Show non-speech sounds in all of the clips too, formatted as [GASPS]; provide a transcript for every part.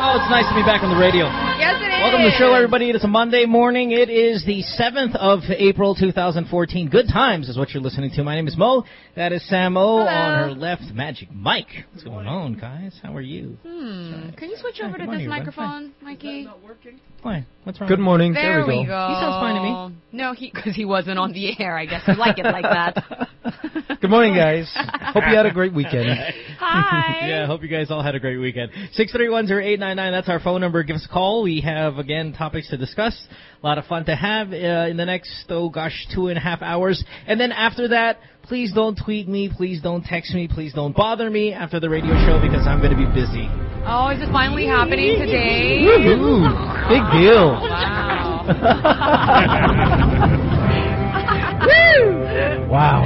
Oh, it's nice to be back on the radio. Yes, it is. Welcome to the show, everybody. It is a Monday morning. It is the 7th of April, 2014. Good times is what you're listening to. My name is Mo. That is Sam O. Hello. On her left, Magic Mike. What's going on, guys? How are you? Hmm. Can you switch over good to this everybody. microphone, Mikey? Not working? Why? What's wrong? Good morning. There, There, we we go. go. He sounds fine to me. No, he because he wasn't on the air. I guess you like it like that. [LAUGHS] Good morning, guys. [LAUGHS] Hope you had a great weekend. [LAUGHS] Hi. [LAUGHS] Yeah, I hope you guys all had a great weekend. 6310899, that's our phone number. Give us a call. We have, again, topics to discuss. A lot of fun to have uh, in the next, oh gosh, two and a half hours. And then after that, please don't tweet me. Please don't text me. Please don't bother me after the radio show because I'm going to be busy. Oh, is it finally happening today? Woohoo! Big deal. Wow. [LAUGHS] [LAUGHS] Wow.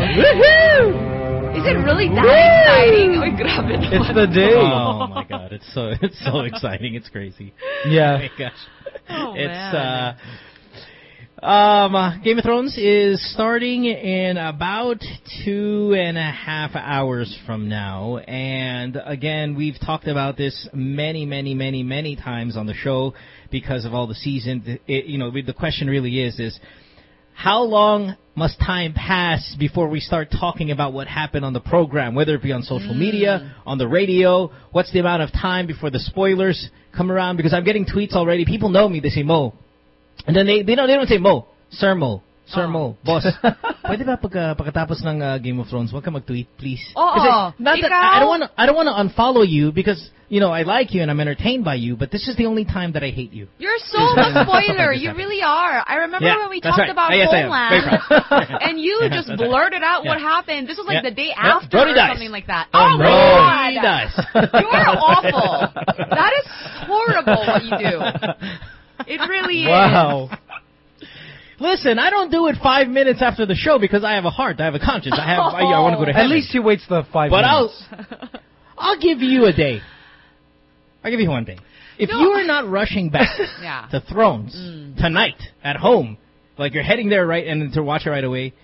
Is it really that exciting? Oy, grabe naman. It's the day. Oh my god, it's so it's so [LAUGHS] exciting. It's crazy. Yeah. Oh Yeah. my gosh. Oh, it's man. uh um uh, Game of Thrones is starting in about two and a half hours from now, and again we've talked about this many, many, many, many times on the show because of all the season. It, you know, the question really is is how long must time pass before we start talking about what happened on the program, whether it be on social media, mm. on the radio? What's the amount of time before the spoilers come around? Because I'm getting tweets already. People know me. They say Mo, and then they they don't they don't say Mo, Sir Mo. Sir Mo, boss. [LAUGHS] Pwede ba pag, uh, pagkatapos ng uh, Game of Thrones, wag ka mag-tweet, please? Oo. Kasi not that, Ikaw? I don't want to I don't want to unfollow you because you know I like you and I'm entertained by you, but this is the only time that I hate you. You're so a spoiler. You really are. I remember Yeah, when we talked right. about Yes, I am. Very Homeland, [LAUGHS] and you Yeah, just that's right. blurted out what happened. This was like Yeah. the day Yep. after Brody or dies. something like that. Oh, Oh, my Brody God. dies. You're awful. [LAUGHS] That is horrible what you do. It really is. Wow. Listen, I don't do it five minutes after the show because I have a heart, I have a conscience, I have, I, I want to go to [LAUGHS] heaven. At least he waits the five but I'll. [LAUGHS] I'll give you a day. I'll give you one day. If No. you are not rushing back. [LAUGHS] Yeah. to Thrones Mm. tonight at home, like you're heading there right and to watch it right away,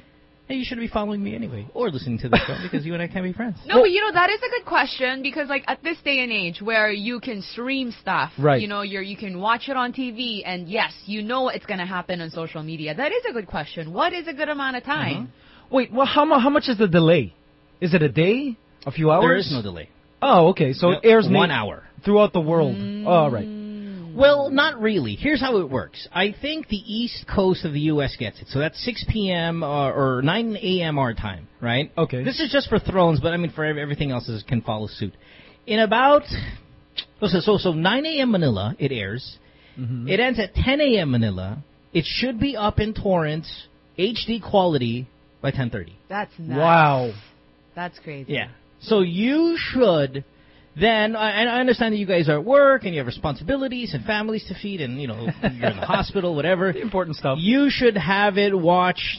hey, you should be following me anyway or listening to the show because you and I can't be friends. No, but you know that is a good question because like at this day and age where you can stream stuff, Right. You know, you're you can watch it on TV, and yes, you know it's gonna happen on social media. That is a good question. What is a good amount of time? Wait, well, how, how much is the delay? Is it a day? A few hours? There is no delay. Oh, okay. So it airs one hour. throughout the world. Mm. Oh, right. Well, not really. Here's how it works. I think the east coast of the U.S. gets it. So that's 6 p.m. uh, or 9 a.m. our time, right? Okay. This is just for Thrones, but I mean for everything else is, can follow suit. In about so so so 9 a.m. Manila it airs. Mm-hmm. It ends at 10 a.m. Manila. It should be up in torrents, HD quality by 10:30. That's nuts. Wow. That's crazy. Yeah. So you should then, I, and I understand that you guys are at work and you have responsibilities and families to feed and, you know, you're in the [LAUGHS] hospital, whatever. The important stuff. You should have it watched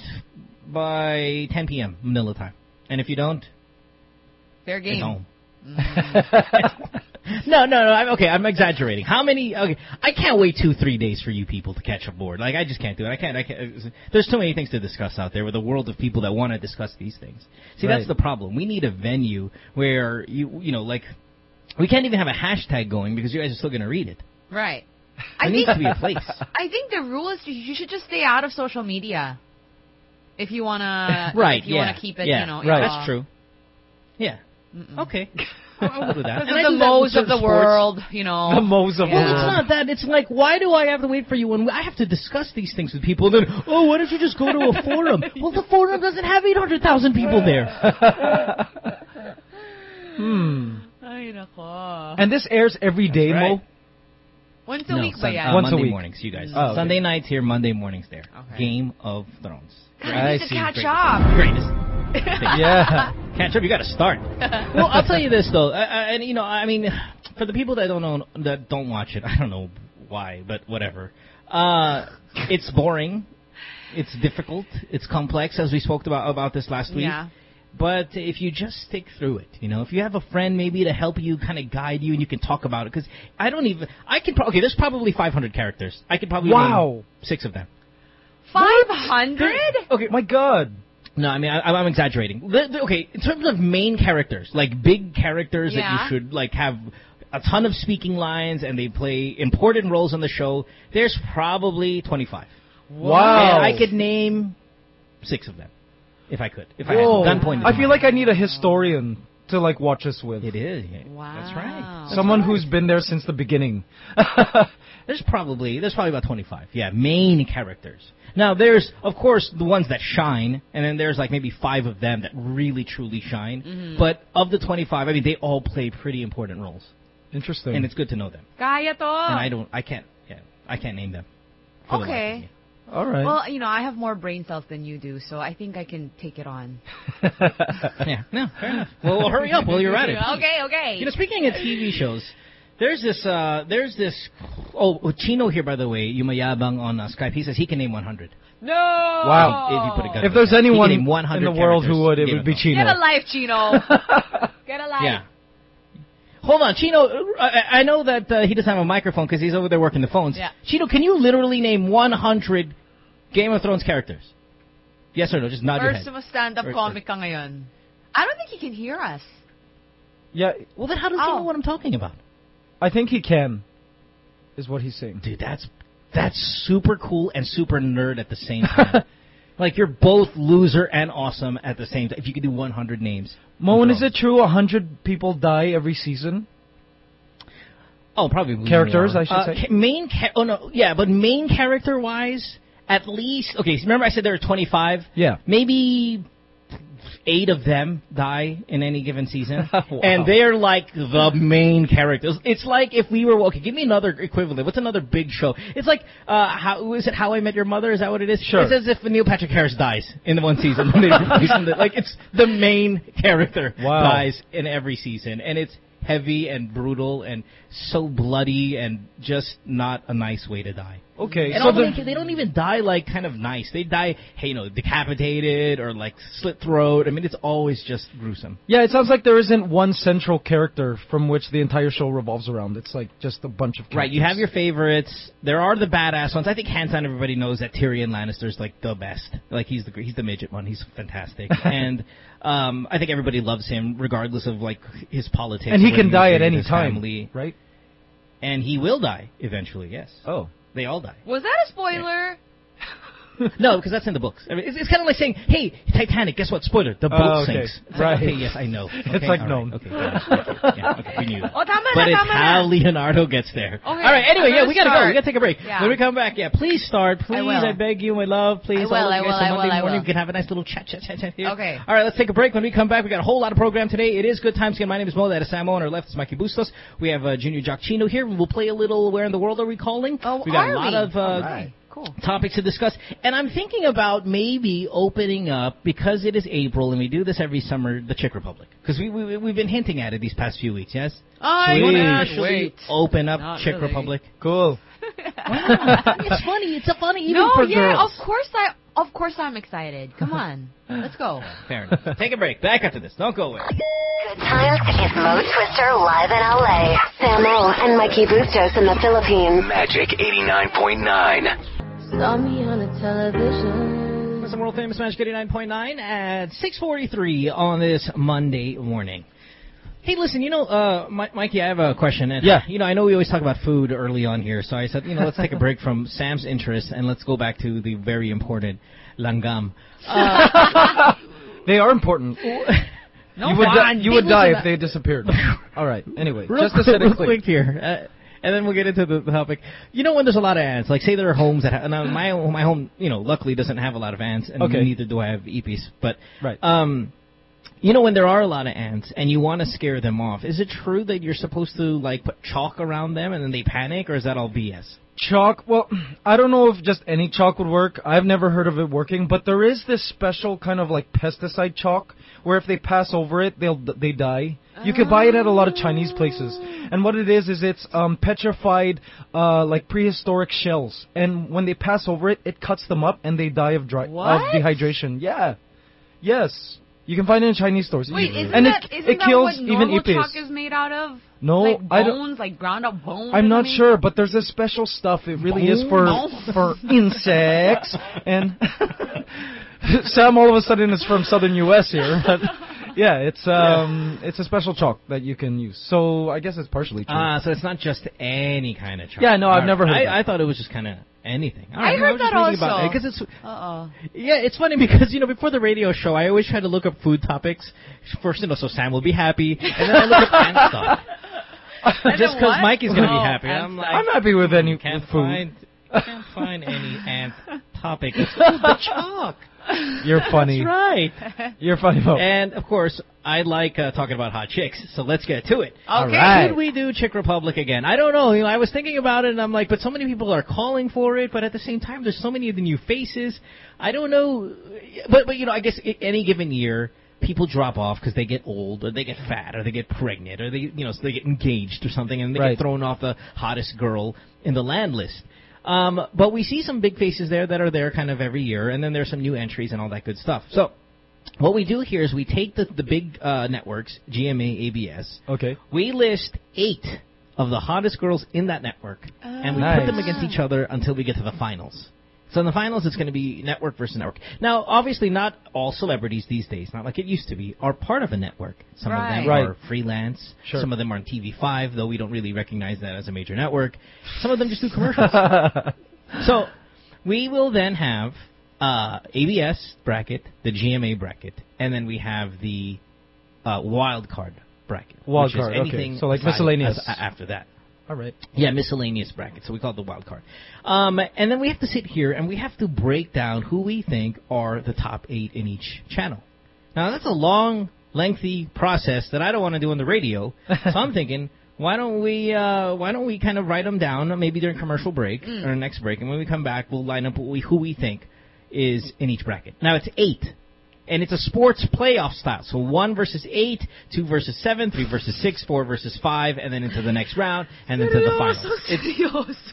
by 10 p.m. Manila time. And if you don't, Fair it's game. home. Mm. [LAUGHS] no, no, no. I'm, okay, I'm exaggerating. How many? Okay, I can't wait two, three days for you people to catch aboard. Like I just can't do it. I can't. I can't. Uh, there's too many things to discuss out there with a world of people that want to discuss these things. See, Right. that's the problem. We need a venue where you, you know, like we can't even have a hashtag going because you guys are still going to read it. Right. There I needs think to be a place. [LAUGHS] I think the rule is you should just stay out of social media. If you wanna, [LAUGHS] right. If you yeah. wanna keep it, yeah, you know, right. That's true. Yeah. Okay. [LAUGHS] I'll, I'll do that. Because And of the do that with modes of the sports. world, you know. The modes of Yeah. Well, it's not that. It's like, why do I have to wait for you when I have to discuss these things with people? And then, oh, why don't you just go to a forum? well, the forum doesn't have 800,000 people there. Hmm. Ay, nako. And this airs every day, right. Mo? Once a no, week ba Sun- yan? uh, Once a Monday week. mornings, you guys. Oh, okay. Sunday nights here, Monday mornings there. Okay. Game of Thrones. God, I I need to see. catch Great. up. Greatest. [LAUGHS] Yeah. Catch up. You got to start. [LAUGHS] well, I'll tell you this though, I, I, and you know, I mean, for the people that don't know, that don't watch it, [LAUGHS] I don't know why, but whatever. Uh, it's boring. It's difficult. It's complex, as we spoke about about this last week. Yeah. But if you just stick through it, you know, if you have a friend maybe to help you, kind of guide you, and you can talk about it, because I don't even, I can, pro- okay, there's probably 500 characters. I could probably Wow. name six of them. 500? Okay, My God. no, I mean I, I'm exaggerating. The- the- okay, in terms of main characters, like big characters Yeah. that you should like have a ton of speaking lines and they play important roles on the show, there's probably 25. Wow. And I could name six of them if I could. If Whoa. I had gunpoint. I feel like I need a historian to like watch us with. it is. Wow. That's right. That's Someone right. who's been there since the beginning. [LAUGHS] There's probably there's probably about 25. Yeah, main characters. Now there's of course the ones that shine, and then there's like maybe five of them that really truly shine. Mm-hmm. But of the 25, I mean they all play pretty important roles, Interesting. and it's good to know them. Kaya to. And I don't, I can't, yeah, I can't name them. for the life of Okay. Me. All right. Well, you know, I have more brain cells than you do, so I think I can take it on. [LAUGHS] Yeah, no, fair enough. Well, well, hurry up while you're at it. [LAUGHS] okay, okay. You know, speaking of TV shows, there's this, uh, there's this. Oh, Chino here, by the way, Yumayabang on uh, Skype. He says he can name 100. no. Wow. If you put a gun if there's He anyone name in 100 the world who would, it Game would be Chino. Get a life, Chino. [LAUGHS] Get a life. Yeah. Hold on, Chino. uh, I, I know that uh, he doesn't have a microphone because he's over there working the phones. Yeah. Chino, can you literally name 100 Game of Thrones characters? Yes or no? Just nod your First head. of stand-up Or- comic ka ngayon. I don't think he can hear us. Yeah, Well, then how does he Oh. know what I'm talking about? I think he can. Is what he's saying. Dude, that's that's super cool and super nerd at the same time. [LAUGHS] like you're both loser and awesome at the same time. If you could do 100 names. Moen, of is it true hundred people die every season? Oh, probably Characters, more. I should Uh, say. ca- main, cha- oh no, yeah, but main character wise, at least. Okay, so remember I said there are 25. Yeah. Maybe eight of them die in any given season, [LAUGHS] Wow. and they're like the main characters. It's like if we were okay. Give me another equivalent. What's another big show? It's like uh, how is it? How I Met Your Mother? Is that what it is? Sure. It's as if Neil Patrick Harris dies in the one season. when they replace [LAUGHS] him. Like it's the main character Wow. dies in every season, and it's heavy and brutal and so bloody and just not a nice way to die. Okay, And so the, they, they don't even die like kind of nice. They die, hey, you know, decapitated or like slit throat. I mean, it's always just gruesome. yeah, it sounds like there isn't one central character from which the entire show revolves around. It's like just a bunch of characters. Right, you have your favorites. There are the badass ones. I think hands down everybody knows that Tyrion Lannister's like the best. Like he's the he's the midget one. He's fantastic. [LAUGHS] and um I think everybody loves him regardless of like his politics. and he can die at any time, Family. right? And he will die eventually, yes. Oh, They all die. Was that a spoiler? [LAUGHS] No, because that's in the books. I mean, it's, it's kind of like saying, "Hey, Titanic, guess what? Spoiler: the boat Oh, okay. sinks." It's like, Right. okay, yes, I know. [LAUGHS] It's like all known. right, Okay, got yeah, okay, we knew that. Oh, tama na, But it's how. Leonardo gets there. Okay, All right. Anyway, yeah, we gotta go. We gotta take a break. Yeah. When we come back, yeah, please start. Please, will. I beg you, my love. Please, I will, all I you will, guys, I will, Monday I morning will. we can have a nice little chat, chat, chat, chat here. Okay. All right, let's take a break. When we come back, we got a whole lot of program today. It is good times again. My name is Mo. That is Samo. On our left is Mikey Bustos. We have uh, Junior Giacchino here. We'll play a little. Where in the world are we calling? Oh, we got a lot we? of. All right. Cool. topics to discuss. And I'm thinking about maybe opening up because it is April and we do this every summer, the Czech Republic. Because we, we we've been hinting at it these past few weeks. Yes. I we want to actually wait. open up Not Czech really. Republic. cool. [LAUGHS] it's funny. It's a funny even no, for yeah, girls. of course I, of course I'm excited. Come on, let's go. [LAUGHS] Fair enough. Take a break. Back after this. Don't go away. Good times is Mo Twister live in LA. Samo and Mikey Bustos in the Philippines. Magic 89.9. Saw me on the television. Some world famous Magic 89.9 at 6:43 on this Monday morning. Hey, listen, you know, uh, Mikey, I have a question. And, Yeah. You know, I know we always talk about food early on here, so I said, you know, let's take a break from [LAUGHS] Sam's interest and let's go back to the very important langgam. [LAUGHS] They are important. [LAUGHS] No, you would, di- you would die if they disappeared. All right. Anyway, Real just to set it real quick here, uh, and then we'll get into the, topic. You know, when there's a lot of ants, like say there are homes that ha- now my [GASPS] my home, you know, luckily doesn't have a lot of ants, and Okay. neither do I have epis. But Right. um, you know, when there are a lot of ants and you want to scare them off, is it true that you're supposed to like put chalk around them and then they panic, or is that all BS? Chalk. Well, I don't know if just any chalk would work. I've never heard of it working, but there is this special kind of like pesticide chalk where if they pass over it, they'll they die. You can buy it at a lot of Chinese places, and what it is is it's um, petrified, uh, like prehistoric shells, and when they pass over it, it cuts them up and they die of dry What? of dehydration. Yeah, yes, you can find it in Chinese stores. Wait, isn't and that it, isn't it that kills what even normal ipis. chalk is made out of? No, like I don't- bones, like ground up bones. I'm not sure, but there's a special stuff. It really is for Bones? for insects. And [LAUGHS] Sam, all of a sudden, is from southern U.S. here. [LAUGHS] But Yeah, it's um, it's a special chalk that you can use. So I guess it's partially true. Ah, so it's not just any kind of chalk. Yeah, no, I've All never heard I, that. I thought it was just kind of anything. All I right, heard was just that reading about also. it, 'cause it's Uh-oh. Yeah, it's funny [LAUGHS] because you know before the radio show, I always try to look up food topics first, you know, so Sam will be happy, and then I look up ant [LAUGHS] stuff just because? Mikey's gonna Oh, be happy. I'm like, I'm happy with any can't food. find can't find any [LAUGHS] ant topic. It's the chalk. [LAUGHS] You're funny. That's right. You're funny, Mo. And of course, I like uh, talking about hot chicks, so let's get to it. Okay. right. Should we do Chick Republic again? I don't know. You know, I was thinking about it, and I'm like, but so many people are calling for it. But at the same time, there's so many of the new faces. I don't know. But but you know, I guess any given year, people drop off because they get old, or they get fat, or they get pregnant, or they you know so they get engaged or something, and they Right. get thrown off the hottest girl in the land list. Um, but we see some big faces there that are there kind of every year, and then there's some new entries and all that good stuff. So. What we do here is we take the, the big uh, networks, GMA, ABS, okay. we list eight of the hottest girls in that network, and we Nice. put them against each other until we get to the finals. So in the finals, it's going to be network versus network. Now, obviously, not all celebrities these days, not like it used to be, are part of a network. Some of them Right. are freelance. Sure. Some of them are on TV5, though we don't really recognize that as a major network. Some of them just do commercials. [LAUGHS] So we will then have uh, ABS bracket, the GMA bracket, and then we have the uh, wild card bracket. Wild which is card, okay. anything So, like, miscellaneous. after that. All right. Yeah, miscellaneous bracket. So we call it the wild card. Um, and then we have to sit here and we have to break down who we think are the top eight in each channel. Now that's a long, lengthy process that I don't want to do on the radio. so I'm [LAUGHS] thinking, why don't we, uh, why don't we kind of write them down, maybe during commercial break or next break, and when we come back, we'll line up what we, who we think is in each bracket. Now it's eight. And it's a sports playoff style. So one versus eight, two versus seven, three versus six, four versus five, and then into the next round, and then to the finals. It's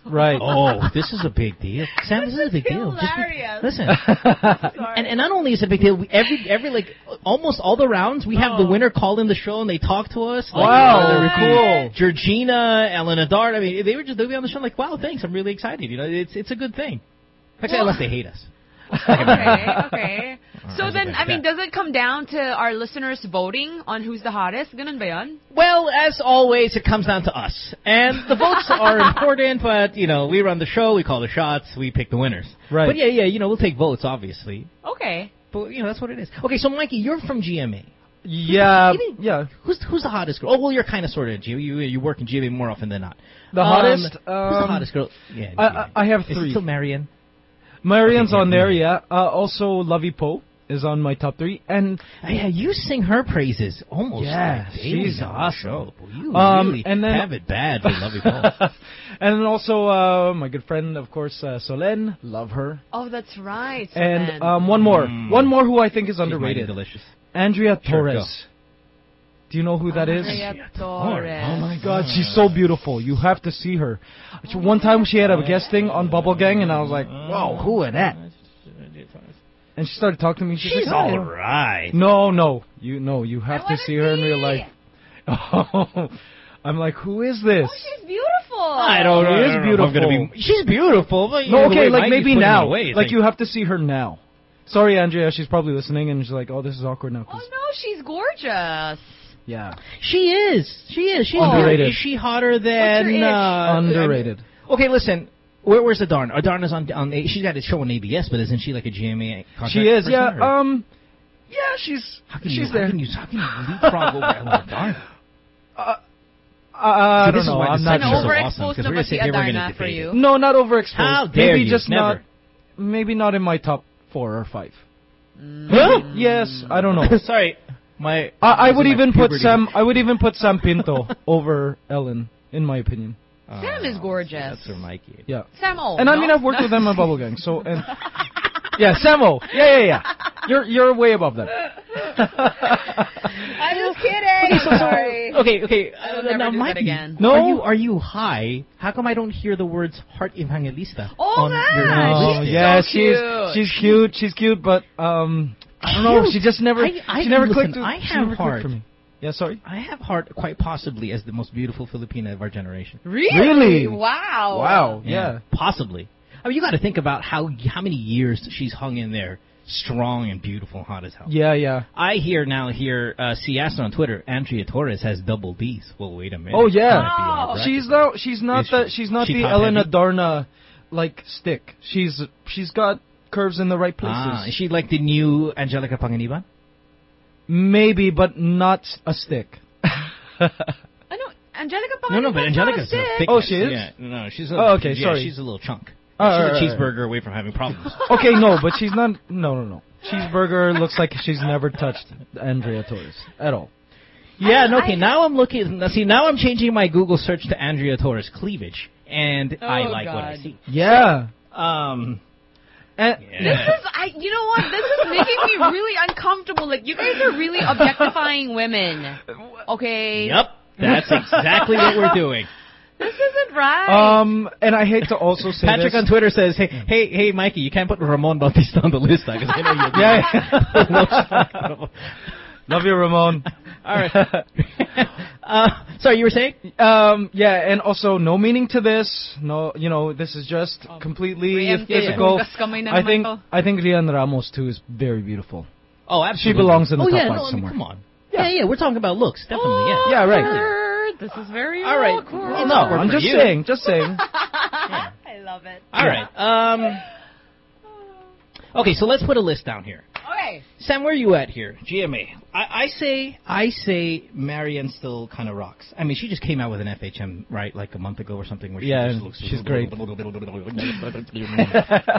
Right. Oh, this is a big deal. Sam, this is a big deal. Just be- hilarious. listen, [LAUGHS] and, and not only is it a big deal, we, every every like almost all the rounds we have the winner call in the show and they talk to us. Like, Wow, whether it cool. Georgina, Elena Dart. I mean, they were just they'll be on the show like, wow, thanks. I'm really excited. You know, it's it's a good thing. Actually, Well- unless they hate us. [LAUGHS] okay, okay. So then. I mean, does it come down to our listeners voting on who's the hottest? Ganun ba yun? Well, as always, it comes down to us. And the votes [LAUGHS] are important, but, you know, we run the show, we call the shots, we pick the winners. Right. But yeah, yeah, you know, we'll take votes, obviously. Okay. But, you know, that's what it is. Okay, so Mikey, you're from GMA. Yeah. Even- Yeah. Who's who's the hottest girl? Oh, well, you're kind of sort of G. You you work in GMA more often than not. The Um, hottest. who's the um, hottest girl? Yeah. I- I- I have Is it three. still Marian. Marian's on there, yeah. Uh, also, Lovi Poe is on my top three, and Uh, yeah, you sing her praises almost. Yeah, like daily she's on the awesome. Show. You Um, really and then- have it bad for Lovi Poe. [LAUGHS] and then also uh, my good friend, of course, uh, Solenn. Love her. Oh, that's right. And um, one more, Mm. one more who I think is She's underrated. delicious. Andrea Sure, Torres. Do you know who that is? Andrea Torres. Oh my God, she's so beautiful. You have to see her. One time she had a guesting on Bubble Gang, and I was like, "Whoa, who are that?" And she started talking to me. She's, She's like, all "Oh. No, no, you no, you have to see her in real life. [LAUGHS] Oh, I'm like, who is this? Oh, she's beautiful. I don't know. She is beautiful. Know I'm gonna beautiful. be- she's beautiful, but you No, the okay, like maybe now. away, it's like you have to see her now. Sorry, Andrea, she's probably listening and she's like, "Oh, this is awkward now." Oh 'cause- no, she's gorgeous. Yeah, She is. She is. She's Underrated. Is she hotter than? Uh, underrated. Okay, listen. Where, where's Adarna? Adarna's on on. She's got a show on ABS, but isn't she like a GMA? contract She is. person, Yeah. or- Um. Yeah, she's. how can she's you, there. How can you, how can you leapfrog over Ellen [LAUGHS] Adarna? Uh, I See, don't know. I'm not is An so sure. overexposed awesome, 'cause we're naman gonna si sit here, we're gonna Adarna for debate it. you. No, not overexposed. How dare maybe you? just Never. not. Maybe not in my top four or five. Huh? Yes, I don't know. [LAUGHS] Sorry, my. I, I would is my even put. Sam. I would even put Sam Pinto [LAUGHS] over Ellen, in my opinion. Sam is Oh, gorgeous. That's her Mikey. Yeah. Sam O. And I no? mean, I've worked with them on Bubble Gang, so and [LAUGHS] yeah, Samo. Yeah, yeah, yeah. You're you're way above that. [LAUGHS] I'm just kidding. Sorry. Okay, okay. I will uh, never now, do that again. No. Are you are you high? How come I don't hear the words "heart evangelista"? Oh, on man. your Oh, she's yeah, so she's she's cute. She's cute, but um, I don't know. She just never I- I- she never listen, clicked. with- I have heart. for me. Yeah, sorry. I have heart quite possibly as the most beautiful Filipina of our generation. Really? Really? Wow. Wow. Yeah. possibly. I mean, you got to think about how how many years she's hung in there strong and beautiful, hot as hell. Yeah, yeah. I hear now here, uh, see asked on Twitter, Andrea Torres has double D's. Well, wait a minute. Oh yeah. in our bracket. She's no, she's not Is the she's not she the Elena heavy? Darna like stick. She's she's got curves in the right places. Ah, is she like the new Angelica Panganiban? Maybe, but not a stick. [LAUGHS] I know Angelica No, no, Panganiban's but not Angelica's a a stick. thick. Oh, she is? Yeah, no, she's a. Oh, okay, yeah, sorry. She's a little chunk. Oh, she's right, a right, cheeseburger away from having problems. [LAUGHS] okay, no, but she's not. No, no, no. Cheeseburger looks like she's never touched Andrea Torres at all. yeah, no, okay. I- now I'm looking. See, now I'm changing my Google search to Andrea Torres cleavage, and I Oh, like what I see. Yeah. Um, And This is, I, you know what? This is making me really uncomfortable. Like, you guys are really objectifying women. Okay? Yep, that's exactly what we're doing. [LAUGHS] This isn't right. um, and I hate to also say Patrick this. on Twitter says, "Hey, hey, hey, Mikey, you can't put Ramon Bautista on the list because I know you'll Yeah, [LAUGHS] do [LAUGHS] Love you, Ramon. All right. [LAUGHS] uh, sorry, you were saying? Um, yeah, and also no meaning to this. No, you know, this is just completely physical. Hugas kamay na I think to. I think Rhian Ramos too is very beautiful. Oh, absolutely. belongs in the oh, top yeah, five no, I mean, somewhere. come on. Yeah. yeah, we're talking about looks, definitely. yeah. Yeah, right. This is very All right. Awkward. Well, no, I'm just you. saying, just saying. yeah. [LAUGHS] I love it. All right. Um. [LAUGHS] Okay, so let's put a list down here. Okay. Sam, where are you at here? GMA. I, I say, I say, Marian still kind of rocks. I mean, she just came out with an FHM right like a month ago or something. Where she Yeah, just looks she's great. [LAUGHS] No,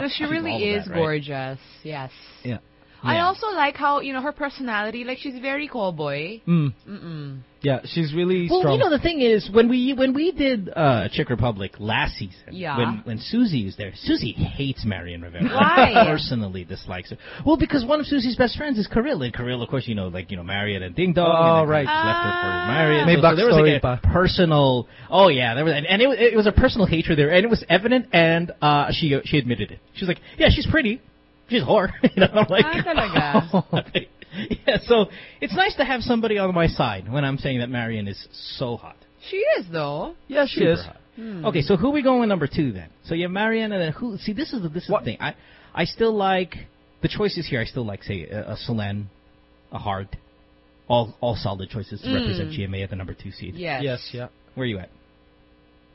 she really is that, right? gorgeous. Yes. Yeah. I also like how, you know, her personality, like she's very cowboy. Mm. Mm-mm. Yeah, she's really Well, strong. you know the thing is when we when we did uh, Czech Republic last season, Yeah. when when Susie was there, Susie hates Marian Rivera. [LAUGHS] Why? Personally dislikes her. Well, because one of Susie's best friends is Karylle, and Karylle, of course, you know, like you know, Marian and Ding Dong. Oh, and then right. Left her Ah. for Marian. May so, so there was like a pa. personal. Oh yeah, there was, and, and it, was- it was a personal hatred there, and it was evident, and uh, she she admitted it. She was like, "Yeah, she's pretty." She's a whore. [LAUGHS] you know, I'm like, Ah, talaga. [LAUGHS] yeah, so it's nice to have somebody on my side when I'm saying that Marian is so hot. She is, though. yeah, she Super is. hot. Okay, so who we going with number two then? So you have Marian and then who? See, this is the this is What? the thing. I I still like the choices here. I still like say a, a Solenn, a Heart, all all solid choices to represent GMA at the number two seed. Yes. Yes, yeah. Where are you at?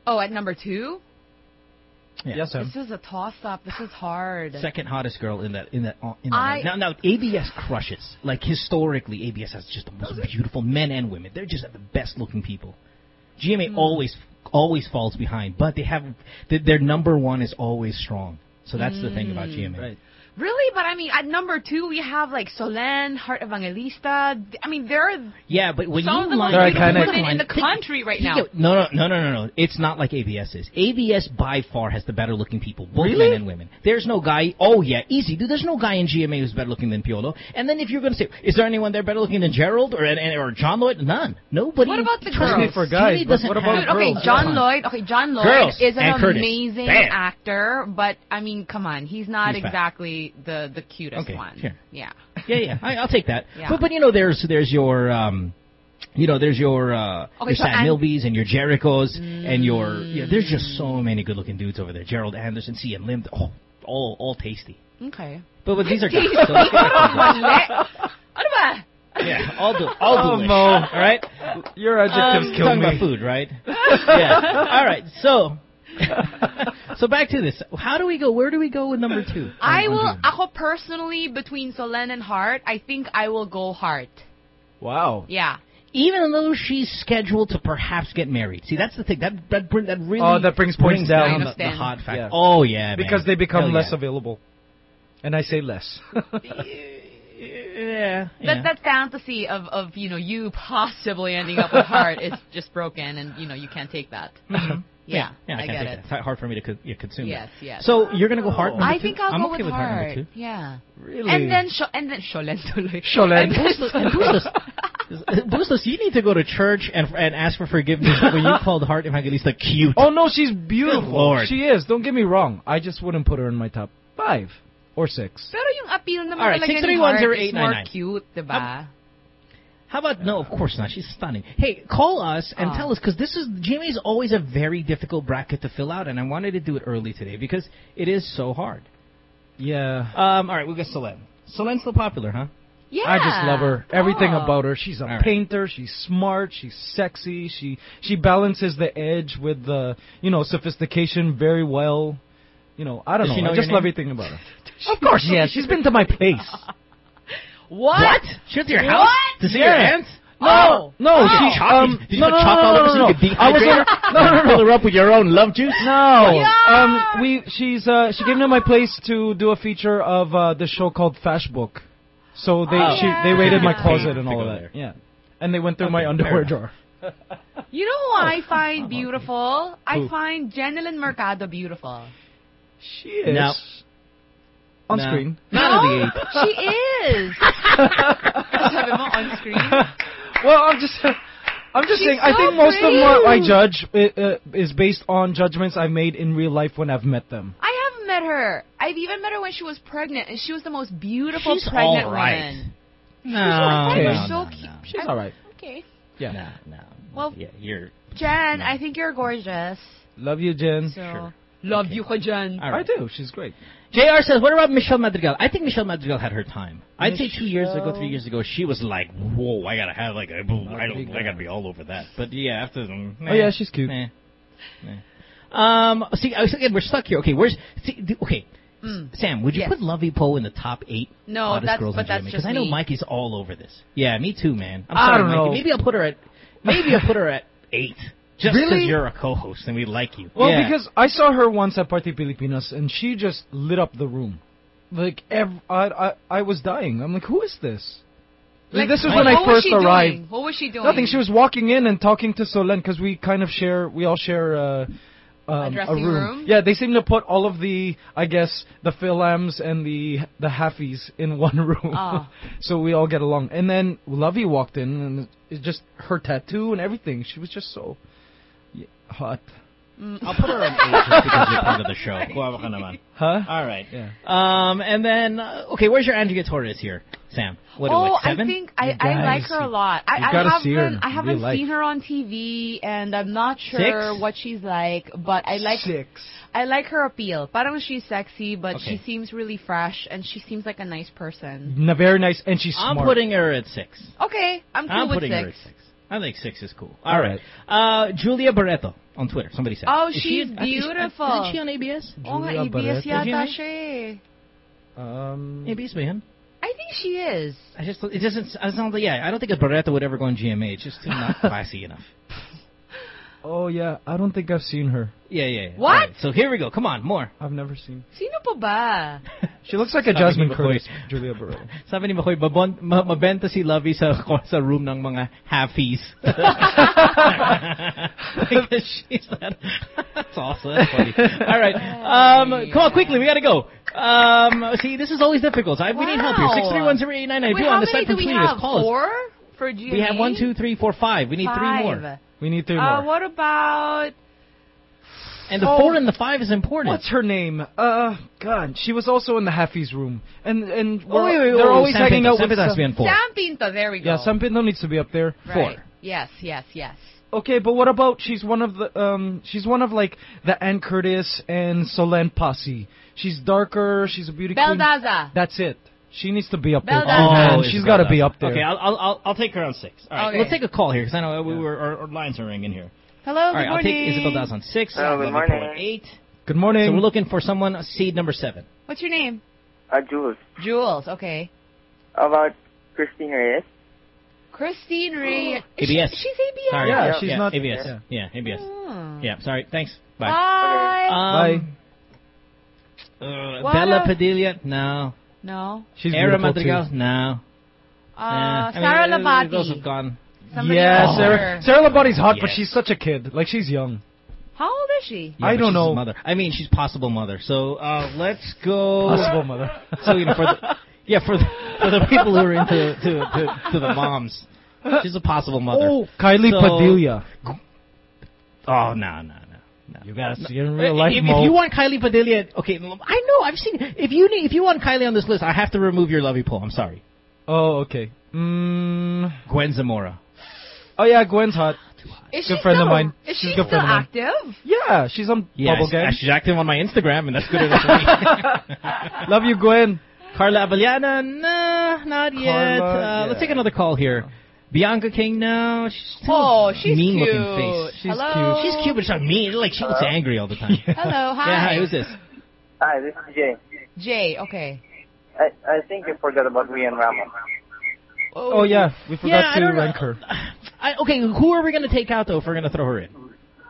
Oh, at number two? Yeah. Yes, Sam. This is a toss-up. This is hard. Second hottest girl in that in that uh, in that I- now now ABS crushes like historically ABS has just the most beautiful men and women they're just the best looking people GMA Hmm. always always falls behind but they have th- their number one is always strong so that's the thing about GMA Right. Really? But I mean, at number two, we have like Solenn, Heart Evangelista. I mean, there are yeah but when some you of the most line They're beautiful iconic. women in the country right now. no, no, no, no, no, no. It's not like ABS is. ABS by far has the better looking people, both Really? men and women. There's no guy. Oh yeah, easy, dude. There's no guy in GMA who's better looking than Piolo. And then if you're going to say, is there anyone there better looking than Gerald or or John Lloyd? None. Nobody. What about the Trust me, girls? for guys, GMA but what about have- Dude, okay. John Come. Lloyd. Okay, John Lloyd Girls is an and Curtis. amazing actor, but I mean, come on, he's not He's fat. Exactly the the cutest Okay, one. sure. Yeah. Yeah, yeah. I, I'll take that. [LAUGHS] Yeah. But but you know, there's there's your um. You know, there's your uh, Okay, your so Sam and- Milbys and your Jerichos and your yeah. There's just so many good-looking dudes over there. Gerald Anderson, Xian Lim, oh, all all tasty. Okay. But but these are [LAUGHS] guys. So let's get back to this. Mali. Ano ba? Yeah, all do all Oh, do Mo. All right. Your adjectives Um, kill talking me. about food, right? [LAUGHS] yeah. All right. So, [LAUGHS] so back to this. How do we go? Where do we go with number two? [LAUGHS] I On- on will, Zoom? ako personally, between Solenn and Heart, I think I will go Heart. Wow. Yeah. even though she's scheduled to perhaps get married. See, that's the thing. That that bring, that really Oh, that brings points down. the, the hot fact. Yeah. Oh yeah, Because man. they become Hell less yeah. available. And I say less. [LAUGHS] Yeah. yeah. That that fantasy of, of you know you possibly ending up with Heart is just broken, and you know you can't take that. Mm-hmm. Yeah, yeah, I, I can't get take it. It's hard for me to co- yeah, consume. Yes, that. yes. So you're gonna go hard oh. number I two? think I'll I'm go okay with with hard Heart. number two. Yeah. really? And then Sho- and then Sholen tuloy. [LAUGHS] Sholen. And then And Bustos, Bustos, you need to go to church and and ask for forgiveness when you [LAUGHS] called Heart Evangelista cute. Oh no, she's beautiful. Lord. She is. Don't get me wrong. I just wouldn't put her in my top five or six. Pero yung appeal naman All right, talaga 6310899. ni Heart is more cute, diba? Um, How about no? Of course not. She's stunning. Hey, call us and Ah. tell us because this is GMA is always a very difficult bracket to fill out, and I wanted to do it early today because it is so hard. Yeah. Um, all right, we'll get Solenn. Solenn's still popular, huh? Yeah. I just love her. Everything Oh. about her. She's a right. painter. She's smart. She's sexy. She she balances the edge with the you know sophistication very well. You know, I don't Does she know. I just love everything about her. of course, yeah. She's been to my place. [LAUGHS] What? She went to your house What? to see Yeah. your aunt? Oh. No, Oh. she um Did you no, put no, chalk no, all no, over no, so no. you could I was dehydrate on- her? no, no, no, Fill her up with your own love juice? No. Yeah. Um, we she's uh she came to my place to do a feature of uh the show called Fash Book. So they Oh. she they raided my closet and all go of there. that. Yeah. And they went through my underwear drawer. [LAUGHS] You know who I find [LAUGHS] beautiful? I Who? find Jennylyn Mercado beautiful. She is No. On No. screen. Not at the eight. She is. [LAUGHS] Sabi mo on screen? well, I'm just I'm just She's saying I so think most of what I judge uh, uh, is based on judgments I've made in real life when I've met them. I haven't met her. I've even met her when she was pregnant, and she was the most beautiful She's pregnant all right. woman. No, okay. no, so no, cute. no. She's all right. Okay. Yeah. No, no. Well- yeah, you're. Jen, I think you're gorgeous. Love you, Jen. So, Sure. Love you ka, Jen. All I do. She's great. JR says, what about Michelle Madrigal? I think Michelle Madrigal had her time. I'd say two years ago, three years ago, she was like, whoa, I gotta have like a, I don't, I gotta be all over that. But yeah, after, mm, Oh yeah, she's cute. Nah. Nah. Um, see, I was again, we're stuck here. Okay, where's, see, the- okay. Mm. Sam, would you Yes. put Lovi Poe in the top eight No, hottest that's- girls but in that's GMA? just I know me. Mikey's all over this. Yeah, me too, man. I'm I sorry, don't Mikey. know. Maybe I'll put her at, maybe I'll put her at eight. Just because Really? you're a co-host and we like you. Well, Yeah. because I saw her once at Party Pilipinas, and she just lit up the room. Like, ev- I, I, I was dying. I'm like, who is this? Like, this is what when I first arrived. Doing? What was she doing? Nothing. She was walking in and talking to Solenn because we kind of share. We all share. Uh, um, dressing room. room? Yeah, they seem to put all of the, I guess, the Philams and the the halfies in [LAUGHS] one room, Ah. [LAUGHS] so we all get along. And then Lovi walked in, and it's just her tattoo and everything. She was just so yeah, hot, I'll put her at eight just because you're part of the show. Guwawa ka naman. huh? All right. Yeah. Um, and then, uh, okay, where's your Andrea Torres here, Sam? What, oh, what, seven? I think I, You I like her a lot. I, I haven't see her I haven't real life. seen her on TV, and I'm not sure Six? what she's like. But I like Six. I like her appeal. Parang she's sexy, but Okay. she seems really fresh, and she seems like a nice person. Na- very nice, and she's I'm smart. putting her at six. Okay, I'm cool I'm with putting six. her at six. I think six is cool. All All right. Uh, Julia Barretto on Twitter. Somebody said. Oh, Is she's she, I think she- beautiful. Isn't she on ABS? Oh, nga, Julia ABS Barretto. yata GMA? siya um, ABS ba yan? I think she is. I just it doesn't. It sounds like yeah. I don't think a Barretto would ever go on GMA. It's just not [LAUGHS] classy enough. Oh yeah, I don't think I've seen her. Yeah, yeah. yeah. What? All right, so here we go. Come on, more. I've never seen. Sino pa ba? [LAUGHS] She looks like a Jasmine. Curtis, Julia Barretto. [LAUGHS] Sabi ni Makoy, babon, ma- mabenta si Lovi sa, [LAUGHS] sa room ng mga halfies. because she's that. That's awesome. That's funny. All right. Um, come on, quickly. We got to go. Um, see, this is always difficult. I, we need help here. Wow. 631-0899. On the many site from we Tweeters. have? Call us. Four for GMA? We have one, two, three, four, five. We need three Five. more. We need three Uh, more. what about? And the Oh. four and the five is important. What's her name? Uh, God, she was also in the Halfies room, and and we're, Oh, wait, wait, they're wait, always Sam hanging Pinto. out Sam with. Pinto has to some- be on four. Sam Pinto. There we go. yeah, Sam Pinto needs to be up there. Right. Four. Yes, yes, yes. Okay, but what about she's one of the um she's one of like the Anne Curtis and Solenn posse. She's darker. She's a beauty queen. Beldaza. That's it. She needs to be up there. Beldaza. too, man. Oh, she's Isabel got to be up there. Okay, I'll, I'll I'll I'll take her on six. All right, Okay. let's take a call here because I know we were our, our lines are ringing here. Hello, All good right, I'll morning. take Isabel Daz on six. Hello, good morning. at eight. Good morning. So we're looking for someone seed number seven. What's your name? Uh, Jules. Jules. Okay. How about Christine Reyes? Christine Reyes. Is ABS. She, she's ABS. Sorry. Yeah, Yeah. she's yeah, not. ABS. Yeah. Yeah, ABS. Hmm. Yeah, sorry. Thanks. Bye. Bye. Um, Uh, What Bela a- Padilla? No. No. She's Era beautiful Madrigal? too. No. Uh, Eh, I mean, Sarah Lahbati. Those have gone. Somebody Yeah, else. Sarah. Sarah Lahbati's hot, but she's such a kid. Like she's young. How old is she? Yeah, I don't she's know. Mother. I mean, she's possible mother. So uh, let's go. Possible mother. So you know, for the, yeah, for the, for the people who are into to, to, to the moms, she's a possible mother. Oh, Kylie So- Padilla. Oh no, no, no. no. You gotta see her in real life, if, if you want Kylie Padilla, okay, I know I've seen. If you need, if you want Kylie on this list, I have to remove your Lovi Poe. I'm sorry, Oh, okay. Mm, Gwen Zamora. oh yeah, Gwen's hot. [SIGHS] Is Good she friend of mine. Is She's she a good still friend of mine. active? Yeah, she's on Yeah, Bubble she's, Gang. she's active on my Instagram, and that's good enough for me. Love you, Gwen. Carla Abellana, nah, not yet. Carla, Uh, Let's take another call here. Bianca King, no. She's still Oh, she's mean cute. looking face. She's Hello. She's cute, but she's not mean. Like she looks angry all the time. [LAUGHS] yeah. Hello. Hi. hi. Who's this? Hi, this is Jay. Jay. Okay. I, I think you forgot about Rhian Ramos. Oh yeah, we forgot Yeah, to rank her. [SIGHS] I, okay, who are we going to take out though if we're going to throw her in?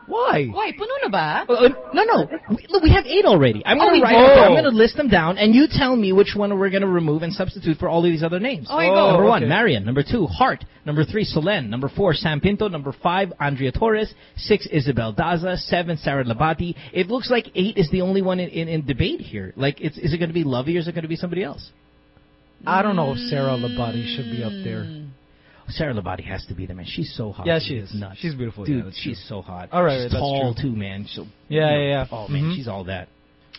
Why? Why? Puno na ba? Uh, no, no. We, look, we have eight already. I'm Oh, going we to write. do? them down. I'm Oh. going to list them down, and you tell me which one we're going to remove and substitute for all of these other names. Oh, you go. Number Oh, one, okay. Marian. Number two, Heart. Number three, Solenn. Number four, Sam Pinto. Number five, Andrea Torres. Six, Isabelle Daza. Seven, Sarah Lahbati. It looks like eight is the only one in, in, in debate here. Like, it's, is it going to be Lovi or is it going to be somebody else? I don't know if Sarah Lahbati should be up there. Sarah Lahbati has to be there, man. She's so hot. Yeah, she It's is. Nuts. She's beautiful. Dude, Yeah, that's she's so hot. All right, she's that's tall true. too, man. So Yeah, you know, yeah, yeah. Oh man, Mhm. she's all that.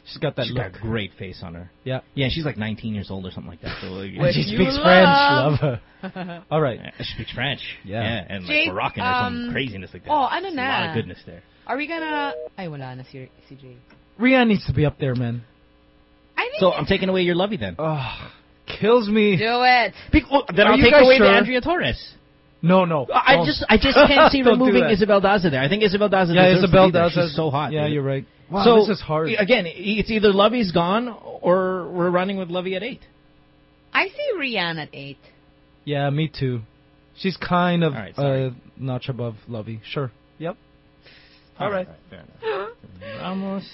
She's got that She's look. got a great face on her. Yeah. Yeah, she's like 19 years old or something like that. So like, And she speaks love. French. Love her. [LAUGHS] All right. Yeah, she speaks French. Yeah. and like Jake, Moroccan or some um, craziness like that. oh, ano There's A lot of goodness there. Are we gonna? Ay, wala na si, si Jay. Rihanna needs to be up there, man. I think. So I'm taking away your Lovi then. Oh, kills me. do it. Be- oh, then Are I'll take away sure? the Andrea Torres. No, no. I don't. just I just can't [LAUGHS] see removing. Isabelle Daza there. I think Isabelle Daza Yeah, deserves Isabelle to be there. She's so hot. Yeah, dude. you're right. Wow, so this is hard. Again, it's either Lovi's gone or we're running with Lovi at eight. I see Rihanna at eight. Yeah, me too. She's kind of All right, sorry. uh, notch above Lovi. Sure. Yep. All right. fair enough. [GASPS] Ramos.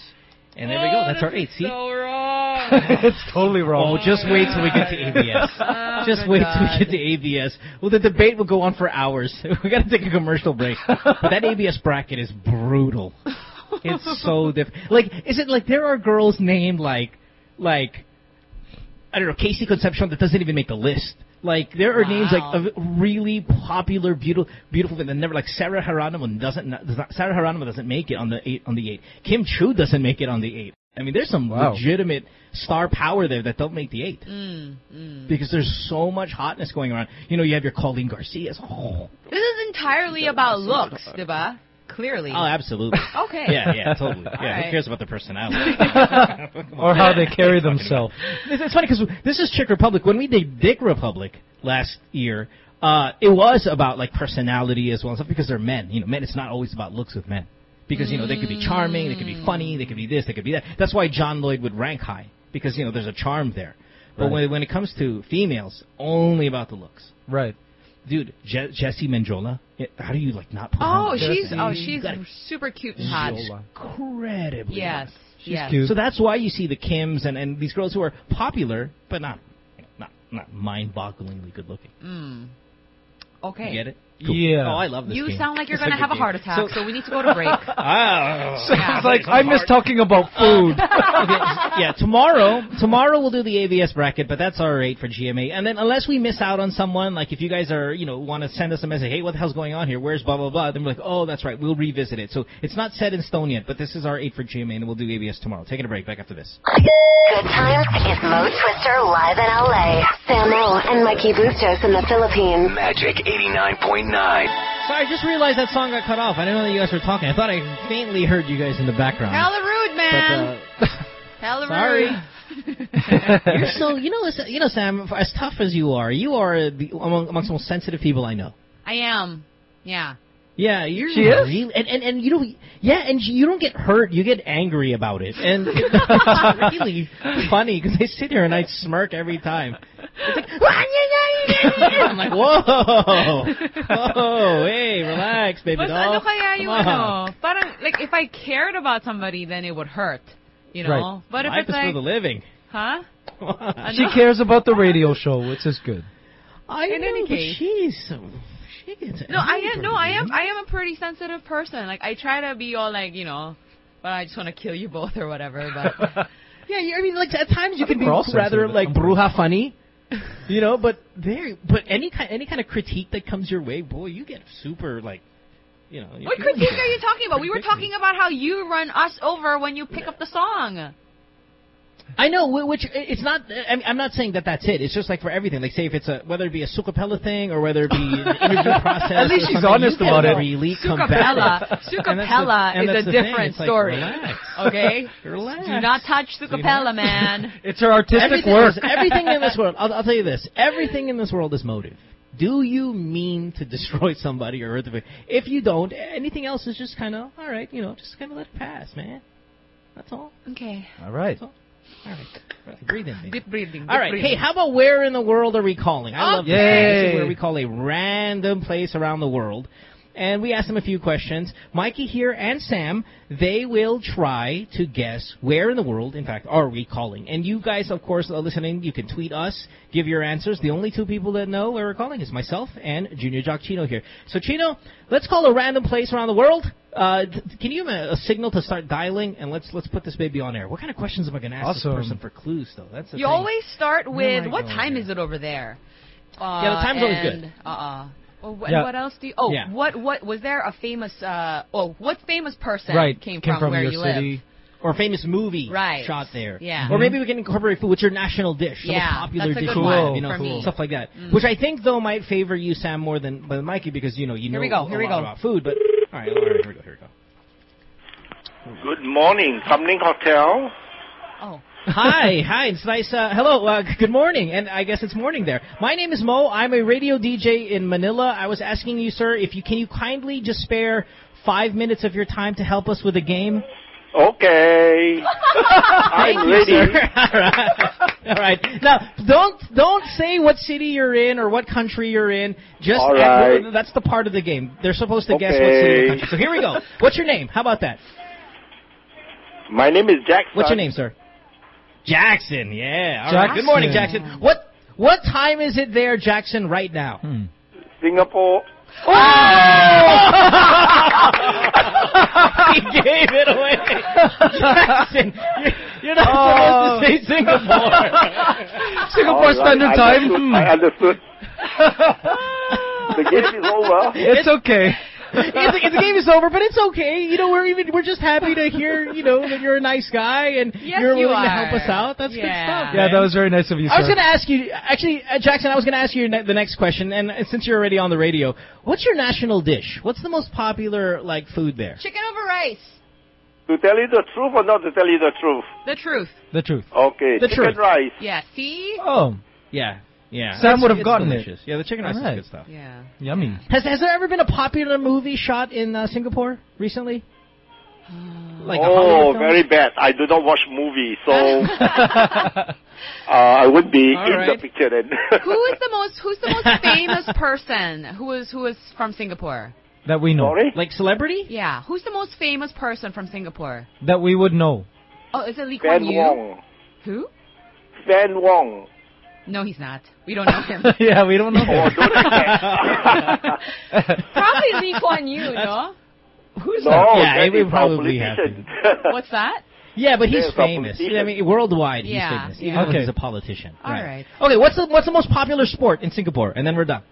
And there we go. That's our eight. See? So wrong. [LAUGHS] it's totally wrong. Oh, just wait till we get to [LAUGHS] ABS. Oh, just wait God. till we get to ABS. Well, the debate will go on for hours. [LAUGHS] we got to take a commercial break. but that ABS bracket is brutal. It's so diff. Like, is it like there are girls named like, like, I don't know, KC Concepcion that doesn't even make the list. Like there are names like Wow. of really popular, beautiful, beautiful, that never like Sarah Geronimo doesn't. Does not, Sarah Geronimo doesn't make it on the eight on the eight. Kim Chiu doesn't make it on the eight. I mean, there's some Wow. legitimate star power there that don't make the eight Mm, mm. because there's so much hotness going around. You know, you have your Coleen Garcias. Oh, This is entirely about looks, diba? Clearly. oh absolutely. Okay. Yeah, yeah, totally. [LAUGHS] Yeah, Alright. who cares about the personality? [LAUGHS] [LAUGHS] or how they carry themselves. It's, it's funny because this is Chick Republic. When we did Dick Republic last year, uh, it was about like personality as well and stuff because they're men. You know, men. It's not always about looks with men because you know they could be charming, they could be funny, they could be this, they could be that. That's why John Lloyd would rank high because you know there's a charm there. But Right. when when it comes to females, only about the looks. Right. Dude, Je- Jessy Mendiola, it- how do you like not? Put Oh, she's list? oh she's she's super cute and hot. Incredibly. Yes. hot. yes. cute. So that's why you see the Kims and, and these girls who are popular, but not not not mind-bogglingly good looking. Mm. Okay. You get it? Yeah. Oh, I love this You game. sound like you're going to good have a heart attack, so, So- we need to go to break. [LAUGHS] Ah, [LAUGHS] It's like I miss talking about [LAUGHS] food. okay, yeah, tomorrow, tomorrow we'll do the ABS bracket, but that's our rate for GMA. And then unless we miss out on someone, like if you guys are, you know, want to send us a message, hey, what the hell's going on here? Where's blah blah blah? Then we're like, oh, that's right, we'll revisit it. So it's not set in stone yet, but this is our eight for GMA, and we'll do ABS tomorrow. Taking a break. Back after this. Good times is Mo Twister live in LA. Samo and Mikey Bustos in the Philippines. Magic 89.9. Sorry, I just realized that song got cut off. I didn't know that you guys were talking. I thought I faintly heard you guys in the background. Hella rude, man. But, uh, Hella [LAUGHS] sorry. rude. [LAUGHS] You're so you know you know Sam. As tough as you are, you are the, among amongst the most sensitive people I know. I am. Yeah. Yeah, you're She is? really and, and and you know yeah, and you don't get hurt. You get angry about it, and [LAUGHS] it's really funny because I sit here and I smirk every time. It's like, [LAUGHS] I'm like, whoa, whoa, hey, relax, baby But doll. ano kaya yung Come on. ano? Parang, like, if I cared about somebody, then it would hurt. You know? Right. But if Life it's is like, for the living. huh? [LAUGHS] Come on. she cares about the radio show, which is good. I In know, any but case. she's so she gets No, I am. No, I am. I am a pretty sensitive person. Like I try to be all like, you know, but I just want to kill you both or whatever. But [LAUGHS] Yeah, you, I mean, like at times you I can think be we're all rather sensitive like at some point. bruja funny, you know. But there, but any kind, any kind of critique that comes your way, boy, you get super like, you know. what critique are you talking about? We were talking about how you run us over when you pick up the song. I know, which it's not. I mean, I'm not saying that that's it. It's just like for everything. Like, say if it's a whether it be a Sukapella thing or whether it be an [LAUGHS] interview process. At least or she's honest you about it. Really come Sukapella, back. And that's the- Sukapella is a the thing. different like, story. relax. Okay? Relax. Do not touch Sukapella, [LAUGHS] man. It's her artistic Everything, work. everything in this world. I'll, I'll tell you this. Everything in this world is motive. Do you mean to destroy somebody or hurt them? If you don't, anything else is just kind of all right. You know, just kind of let it pass, man. That's all. Okay. All right. All right. All right. Breathe in. Deep breathing. All deep right. breathing. Hey, how about where in the world are we calling? I love this. Okay. This is where we call a random place around the world. And we ask them a few questions. Mikey here and Sam, they will try to guess where in the world, in fact, are we calling. And you guys, of course, are listening. You can tweet us, give your answers. The only two people that know where we're calling is myself and Junior Jock Chino here. So, Chino, let's call a random place around the world. Uh, th- can you give me a, a signal to start dialing? And let's let's put this baby on air. What kind of questions am I going to ask Awesome. this person for clues, though? That's the You thing. always start with, what time here? is it over there? Uh, Yeah, the time's always and, good. Uh-uh. Oh, wh- Yeah. What else do you? Oh, Yeah. what what was there a famous? Uh, oh, what famous person Right. came, from, where your you city. live? Or famous movie Right. shot there. Yeah. Or maybe we can incorporate food. What's your national dish? The Yeah, most popular that's a dish good you one have, you for know, me. stuff like that. Mm. Which I think though might favor you, Sam, more than than Mikey because you know you Here know we go, a here we go. about food. But all right, all right, here we go, here we go. Good morning, Kamling Hotel. Oh, hi, [LAUGHS] hi. It's nice. Uh, hello. Uh, good morning, and I guess it's morning there. My name is Mo. I'm a radio DJ in Manila. I was asking you, sir, if you can you kindly just spare five minutes of your time to help us with a game. Okay. [LAUGHS] I'm Thank you, ready. sir. [LAUGHS] All right. All right. Now, don't don't say what city you're in or what country you're in. Just All act- that's the part of the game. They're supposed to guess what city or Okay. country. So here we go. [LAUGHS] What's your name? How about that? My name is Jackson. What's your name, sir? Jackson. Yeah. All right. Jackson. Good morning, Jackson. What what time is it there, Jackson? Right now. Hmm. Singapore. [LAUGHS] he gave it away. Jackson, you're, you're not supposed to say Singapore. [LAUGHS] Singapore All right, Standard Time. Understood. Hmm. I understood. [LAUGHS] the game is over. It's okay. It's, it's, the game is over, but it's okay. You know, we're even we're just happy to hear you know that you're a nice guy and Yes, you're you willing to help us out. That's good stuff. Yeah, man. that was very nice of you, sir. I was going to ask you, actually, uh, Jackson. I was going to ask you ne- the next question, and uh, since you're already on the radio, what's your national dish? What's the most popular like food there? chicken over rice. To tell you the truth or not to tell you the truth? The truth. the truth. Okay. The chicken truth. rice. Yeah. See. Oh, Yeah, yeah. Sam would have it's gotten it. Yeah, the chicken rice Alright. is good stuff. Yeah. yummy. Has has there ever been a popular movie shot in uh, Singapore recently? Like oh, very bad. I do not watch movies, so [LAUGHS] [LAUGHS] uh, I would be All in right. the picture then. [LAUGHS] Who is the most Who's the most famous person who is who is from Singapore? That we know. Sorry? like celebrity? Yeah. Who's the most famous person from Singapore? That we would know. Oh, is it Lee Kuan Fan Yew? Wong. Who? Fann Wong. No, he's not. We don't know him. [LAUGHS] yeah, we don't know. Oh, don't [LAUGHS] Probably Lee Kuan Yew, no? Who's No, that? Yeah, it would probably our have to. politician. What's that? Yeah, but he's famous. I mean, worldwide, he's famous. yeah. Even though Okay. he's a politician. All right. Okay, what's the what's the most popular sport in Singapore? And then we're done.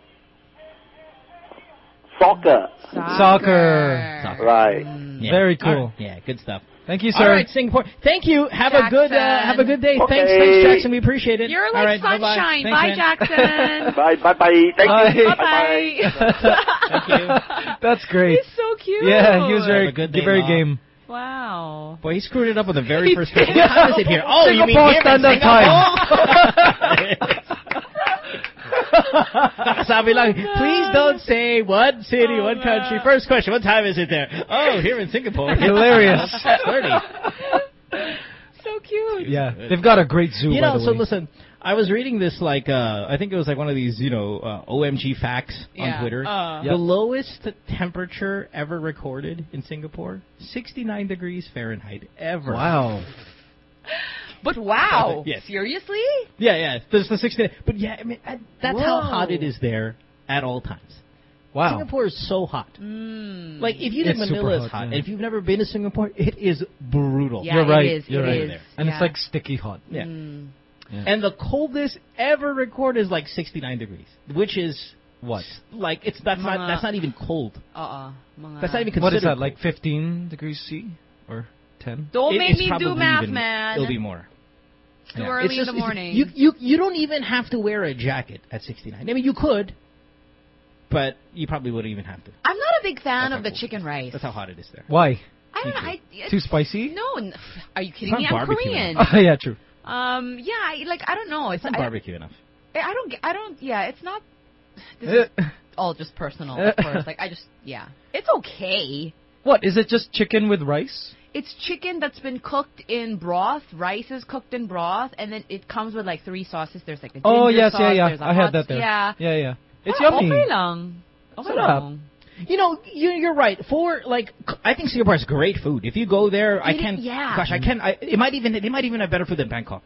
Soccer. Soccer. Soccer. Right. Yeah. Very cool. right. Yeah, good stuff. Thank you, sir. right, Singapore. Thank you. Have a good uh, have a good day. Okay. Thanks, thanks, Jackson. We appreciate it. You're All like right, bye-bye. sunshine. Thanks, Bye, man. Jackson. [LAUGHS] Bye, bye, bye. Thank Bye. you. Bye-bye. [LAUGHS] Thank you. That's great. He's so cute. Yeah, he was very, Have a good day, very Ma. game. Wow. Boy, he screwed it up on the very first question. What time is it here? Oh, you mean Singapore here in Standard Singapore? [LAUGHS] Sabi lang, please don't say what city, Oh, what country. man. First question, what time is it there? Oh, here in Singapore. [LAUGHS] Hilarious. [LAUGHS] 6:30. So cute. Yeah, they've got a great zoo. You by know, the so listen, I was reading this like uh I think it was like one of these, you know, uh, OMG facts Yeah. on Twitter. Uh. The lowest temperature ever recorded in Singapore, 69 degrees Fahrenheit ever. Wow. [LAUGHS] But wow. [LAUGHS] Yes. Seriously? Yeah, yeah. There's the 69. But yeah, I mean, uh, that's how hot it is there at all times. Wow. Singapore is so hot. Mm. Like if you think It's super Manila is hot, hot, yeah. and if you've never been to Singapore, it is brutal. Yeah, You're right. It is. You're it right. is. And Yeah. it's like sticky hot. Yeah. Mm. And the coldest ever recorded is like 69 degrees, which is What? like it's that's not that's not even cold. Uh-uh. Mga... That's not even considered. What is that? cold. Like 15 degrees C or 10? Don't It- make me do math, even- man. It'll be more. Too Yeah. early It's in just- the morning. You you you don't even have to wear a jacket at 69. I mean, you could, but you probably wouldn't even have to. I'm not a big fan That's of the cool. chicken rice. That's how hot it is there. Why? I don't know. I, it's- Too spicy? No, are you kidding It's me? I'm barbecue Korean. Oh, [LAUGHS] yeah, true. Um, yeah, I, like I don't know. It's It's not I, barbecue enough. I don't. get- I don't. Yeah, it's not. This is [LAUGHS] all just personal, of course. Like I just. Yeah, it's okay. What is it? Just chicken with rice? It's chicken that's been cooked in broth. Rice is cooked in broth, and then it comes with like three sauces. There's like a ginger Oh yes, sauce, yeah, yeah. there's a I hot- had that there. Yeah, yeah, yeah. It's Ah, yummy. Okay lang. Okay Sarap. lang. You know, you, you're right. For like, I think Singapore has great food. If you go there, I It- can. yeah. Gosh, I can. I, it might even. They might even have better food than Bangkok.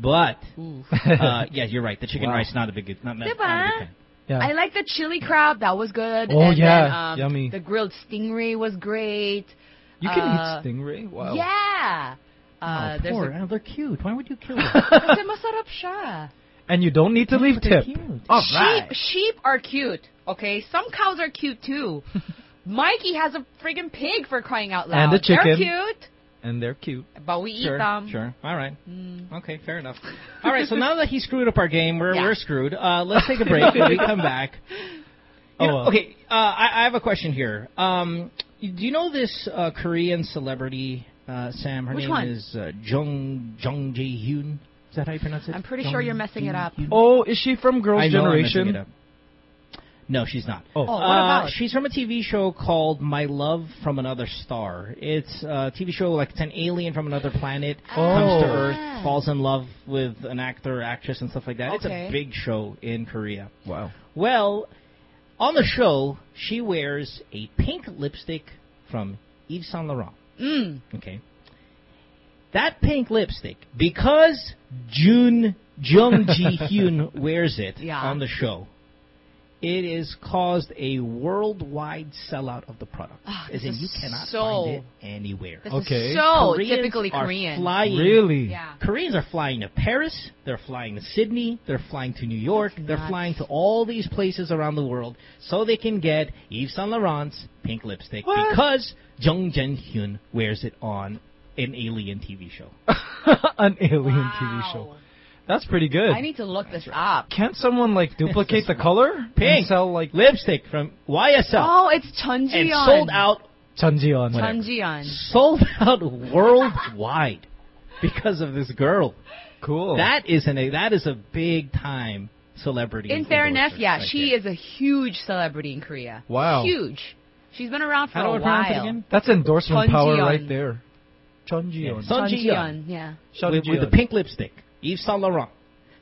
But uh, [LAUGHS] yeah, you're right. The chicken Wow. rice not a big. Not, not, Diba? not a big fan. Yeah. I like the chili crab. That was good. Oh, and yeah. Then, um, Yummy. The grilled stingray was great. you can uh, eat stingray. Wow. Yeah. Uh, oh, poor. a, oh, they're cute. Why would you kill them? [LAUGHS] kasi masarap siya. And you don't need to leave tip. cute. Sheep, sheep are cute. Okay, some cows are cute too. [LAUGHS] Mikey has a friggin' pig for crying out loud. And a chicken. They're cute, And they're cute. but we Sure, eat them. sure. All right. Okay, fair enough. All right, so now that he screwed up our game, we're Yeah. we're screwed. Uh, let's take a break. when we come back. [LAUGHS] You know- Oh, uh, okay, uh, I, I have a question here. Um, do you know this uh, Korean celebrity, uh, Sam? Her Which name one? is uh, Jung Jung Jae Hyun. Is that how you pronounce it? I'm pretty Jung sure you're messing it up. Hyun? Oh, is she from Girls' I know I'm messing Generation? It up. No, she's not. Oh. Oh, what Uh, about? she's from a TV show called My Love from Another Star. It's a TV show like it's an alien from another planet comes to Oh. Earth, falls in love with an actor, actress, and stuff like that. It's a big show in Korea. Wow. Well, on the show, she wears a pink lipstick from Yves Saint Laurent. Mm. Okay. That pink lipstick, because Jun Jung Ji [LAUGHS] Hyun wears it Yeah. on the show, it has caused a worldwide sellout of the product. Ah, As in, you cannot so- find it anywhere. This Okay. is so Koreans typically are Korean. Flying, Really? Yeah. Koreans are flying to Paris, they're flying to Sydney, they're flying to New York, they're nuts. flying to all these places around the world so they can get Yves Saint Laurent's pink lipstick What? because Jung Jin Hyun wears it on an alien TV show. [LAUGHS] An alien Wow. TV show. That's pretty good. I need to look this up. Can't someone like [LAUGHS] duplicate the color Pink. and sell like Lipstick from YSL Oh, it's Chunjion. and sold out Chanjion? Chunjion. sold out worldwide because of this girl. Cool. That is an that is a big time celebrity. In fairness, endorsement yeah, right she there. is a huge celebrity in Korea. Wow. Huge. She's been around for How do a I it while. again? That's endorsement power Chunjion. right there. Chunjion. Yeah. Sun Ji Chunjion, yeah. with, with the pink lipstick, Yves Saint Laurent.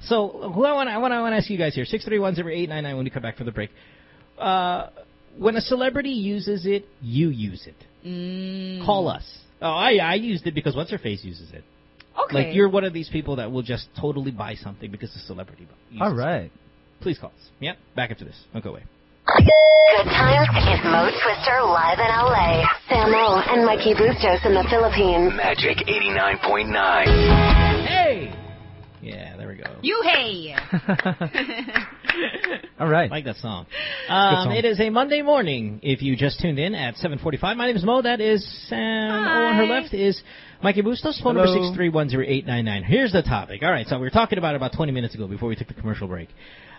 So, who I want, I want, I want to ask you guys here, six three one zero eight nine nine. When we come back from the break, uh, when a celebrity uses it, you use it. Mm. Call us. Oh, I I used it because what's her face uses it. Okay. Like you're one of these people that will just totally buy something because a celebrity uses All it. Please call us. Yep. Back after this. Don't go away. Good times is Mo Twister live in LA. Samo and Mikey Bustos in the Philippines. Magic 89.9. Hey. Yeah, there we go. You hey. [LAUGHS] All right. like that song. Um, song. It is a Monday morning. If you just tuned in at 7:45, my name is Mo. That is Sam. Oh, on her left is Mikey Bustos. Phone number Hello. six three one zero eight nine nine. Here's the topic. All right, so we were talking about it about 20 minutes ago before we took the commercial break.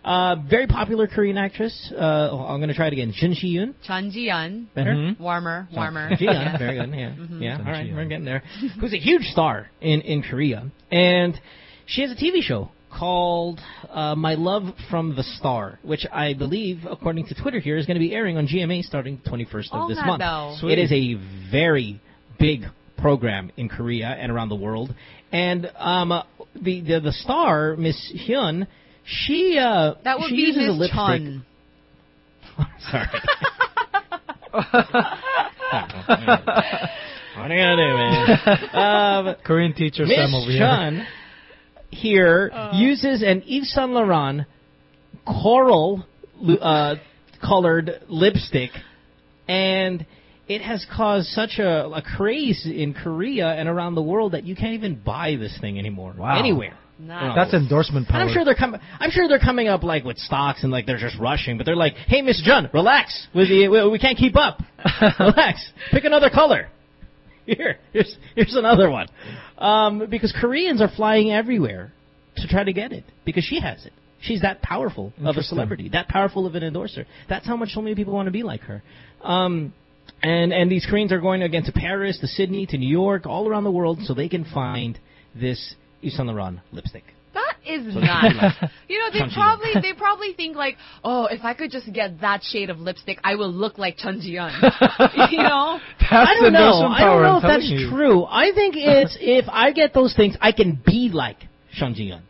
Uh, very popular Korean actress. Uh, I'm going to try it again. Jun Shi Yoon. Chunjion. Better. Mhm. Warmer, warmer. Ji Yoon. Very good. [LAUGHS] Yeah. Mm-hmm. Yeah. All right, we're getting there. Who's a huge star in in Korea, and she has a TV show called uh, My Love from the Star, which I believe, according to Twitter here, is going to be airing on GMA starting 21st of Oh, this month. daw. Sweet. It is a very big program in Korea and around the world, and um, uh, the, the the star Miss Hyun, she uh, That would she be uses a Miss lipstick. Chun. [LAUGHS] Sorry. what are you gonna do, man? [LAUGHS] Um, Korean teacher Sam over here. Chun here uses an Yves Saint Laurent coral uh, colored lipstick, and it has caused such a, a craze in Korea and around the world that you can't even buy this thing anymore Wow. anywhere. Nice. That's endorsement And power. I'm sure they're coming. I'm sure they're coming up like with stocks and like they're just rushing. But they're like, "Hey, Miss Jun, relax. With the, we, we can't keep up. [LAUGHS] relax. Pick another color." Here, here's here's another one. Um, because Koreans are flying everywhere to try to get it because she has it. She's that powerful of a celebrity, that powerful of an endorser. That's how much so many people want to be like her. Um, and and these Koreans are going again to Paris, to Sydney, to New York, all around the world, so they can find this Yves Saint Laurent lipstick. That is So nice. you know, they Chun probably they probably think like, oh, if I could just get that shade of lipstick, I will look like Chun Ji-yeon. [LAUGHS] you know? That's I don't know. I don't know if that's you. true. I think it's if I get those things, I can be like Shun Ji-yeon.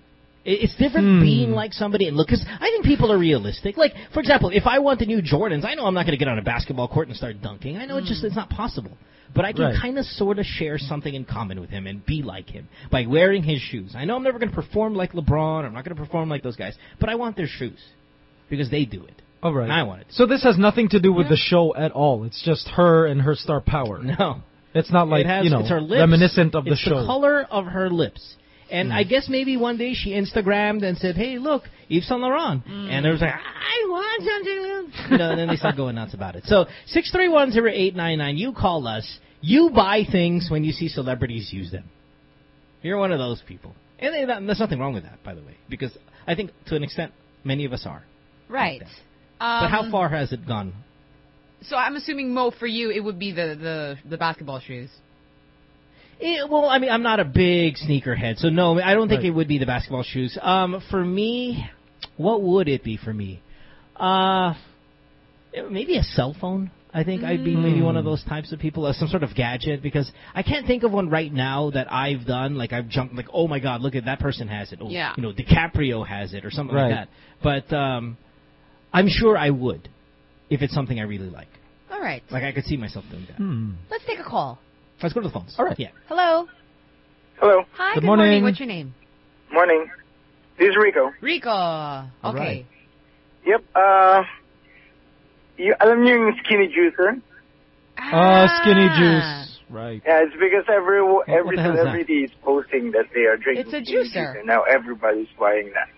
It- It's different Hmm. being like somebody and look, because I think people are realistic. Like, for example, if I want the new Jordans, I know I'm not going to get on a basketball court and start dunking. I know it's just it's not possible. But I can Right. kind of sort of share something in common with him and be like him by wearing his shoes. I know I'm never going to perform like LeBron. I'm not going to perform like those guys, but I want their shoes because they do it. All right. And I want it. So this has nothing to do with the show at all. It's just her and her star power. No. It's not like it has, you know it's her lips. reminiscent of the It's show. the color of her lips. And I guess maybe one day she Instagrammed and said, "Hey, look, Yves Saint Laurent," and there was like, "I want something," you know, and then they start going nuts about it. So six three one zero eight nine nine. You call us. You buy things when you see celebrities use them. You're one of those people, and they- that- there's nothing wrong with that, by the way, because I think to an extent many of us are. Right. But how Um, far has it gone? So I'm assuming Mo for you it would be the the the basketball shoes. Eh, well, I mean, I'm not a big sneakerhead, so no, I don't think Right. it would be the basketball shoes. Um, for me, what would it be for me? Uh, maybe a cell phone. I think I'd be maybe one of those types of people, uh, some sort of gadget, because I can't think of one right now that I've done. Like I've jumped, like, oh my god, look at that person has it. Oh, Yeah. You know, DiCaprio has it or something Right. like that. But um, I'm sure I would if it's something I really like. All right. Like I could see myself doing that. Hmm. Let's take a call. Let's go to the phones. All right. Yeah. Hello. Hello. Hi. Good Good, morning. morning. What's your name? Morning. This is Rico. Rico. Okay. right. Yep. Uh, you, alam niyo yung skinny juicer? Uh, skinny Ah. juice. Right. Yeah, it's because every every the is celebrity is posting that they are drinking It's a juicer. juicer. Now everybody's buying that.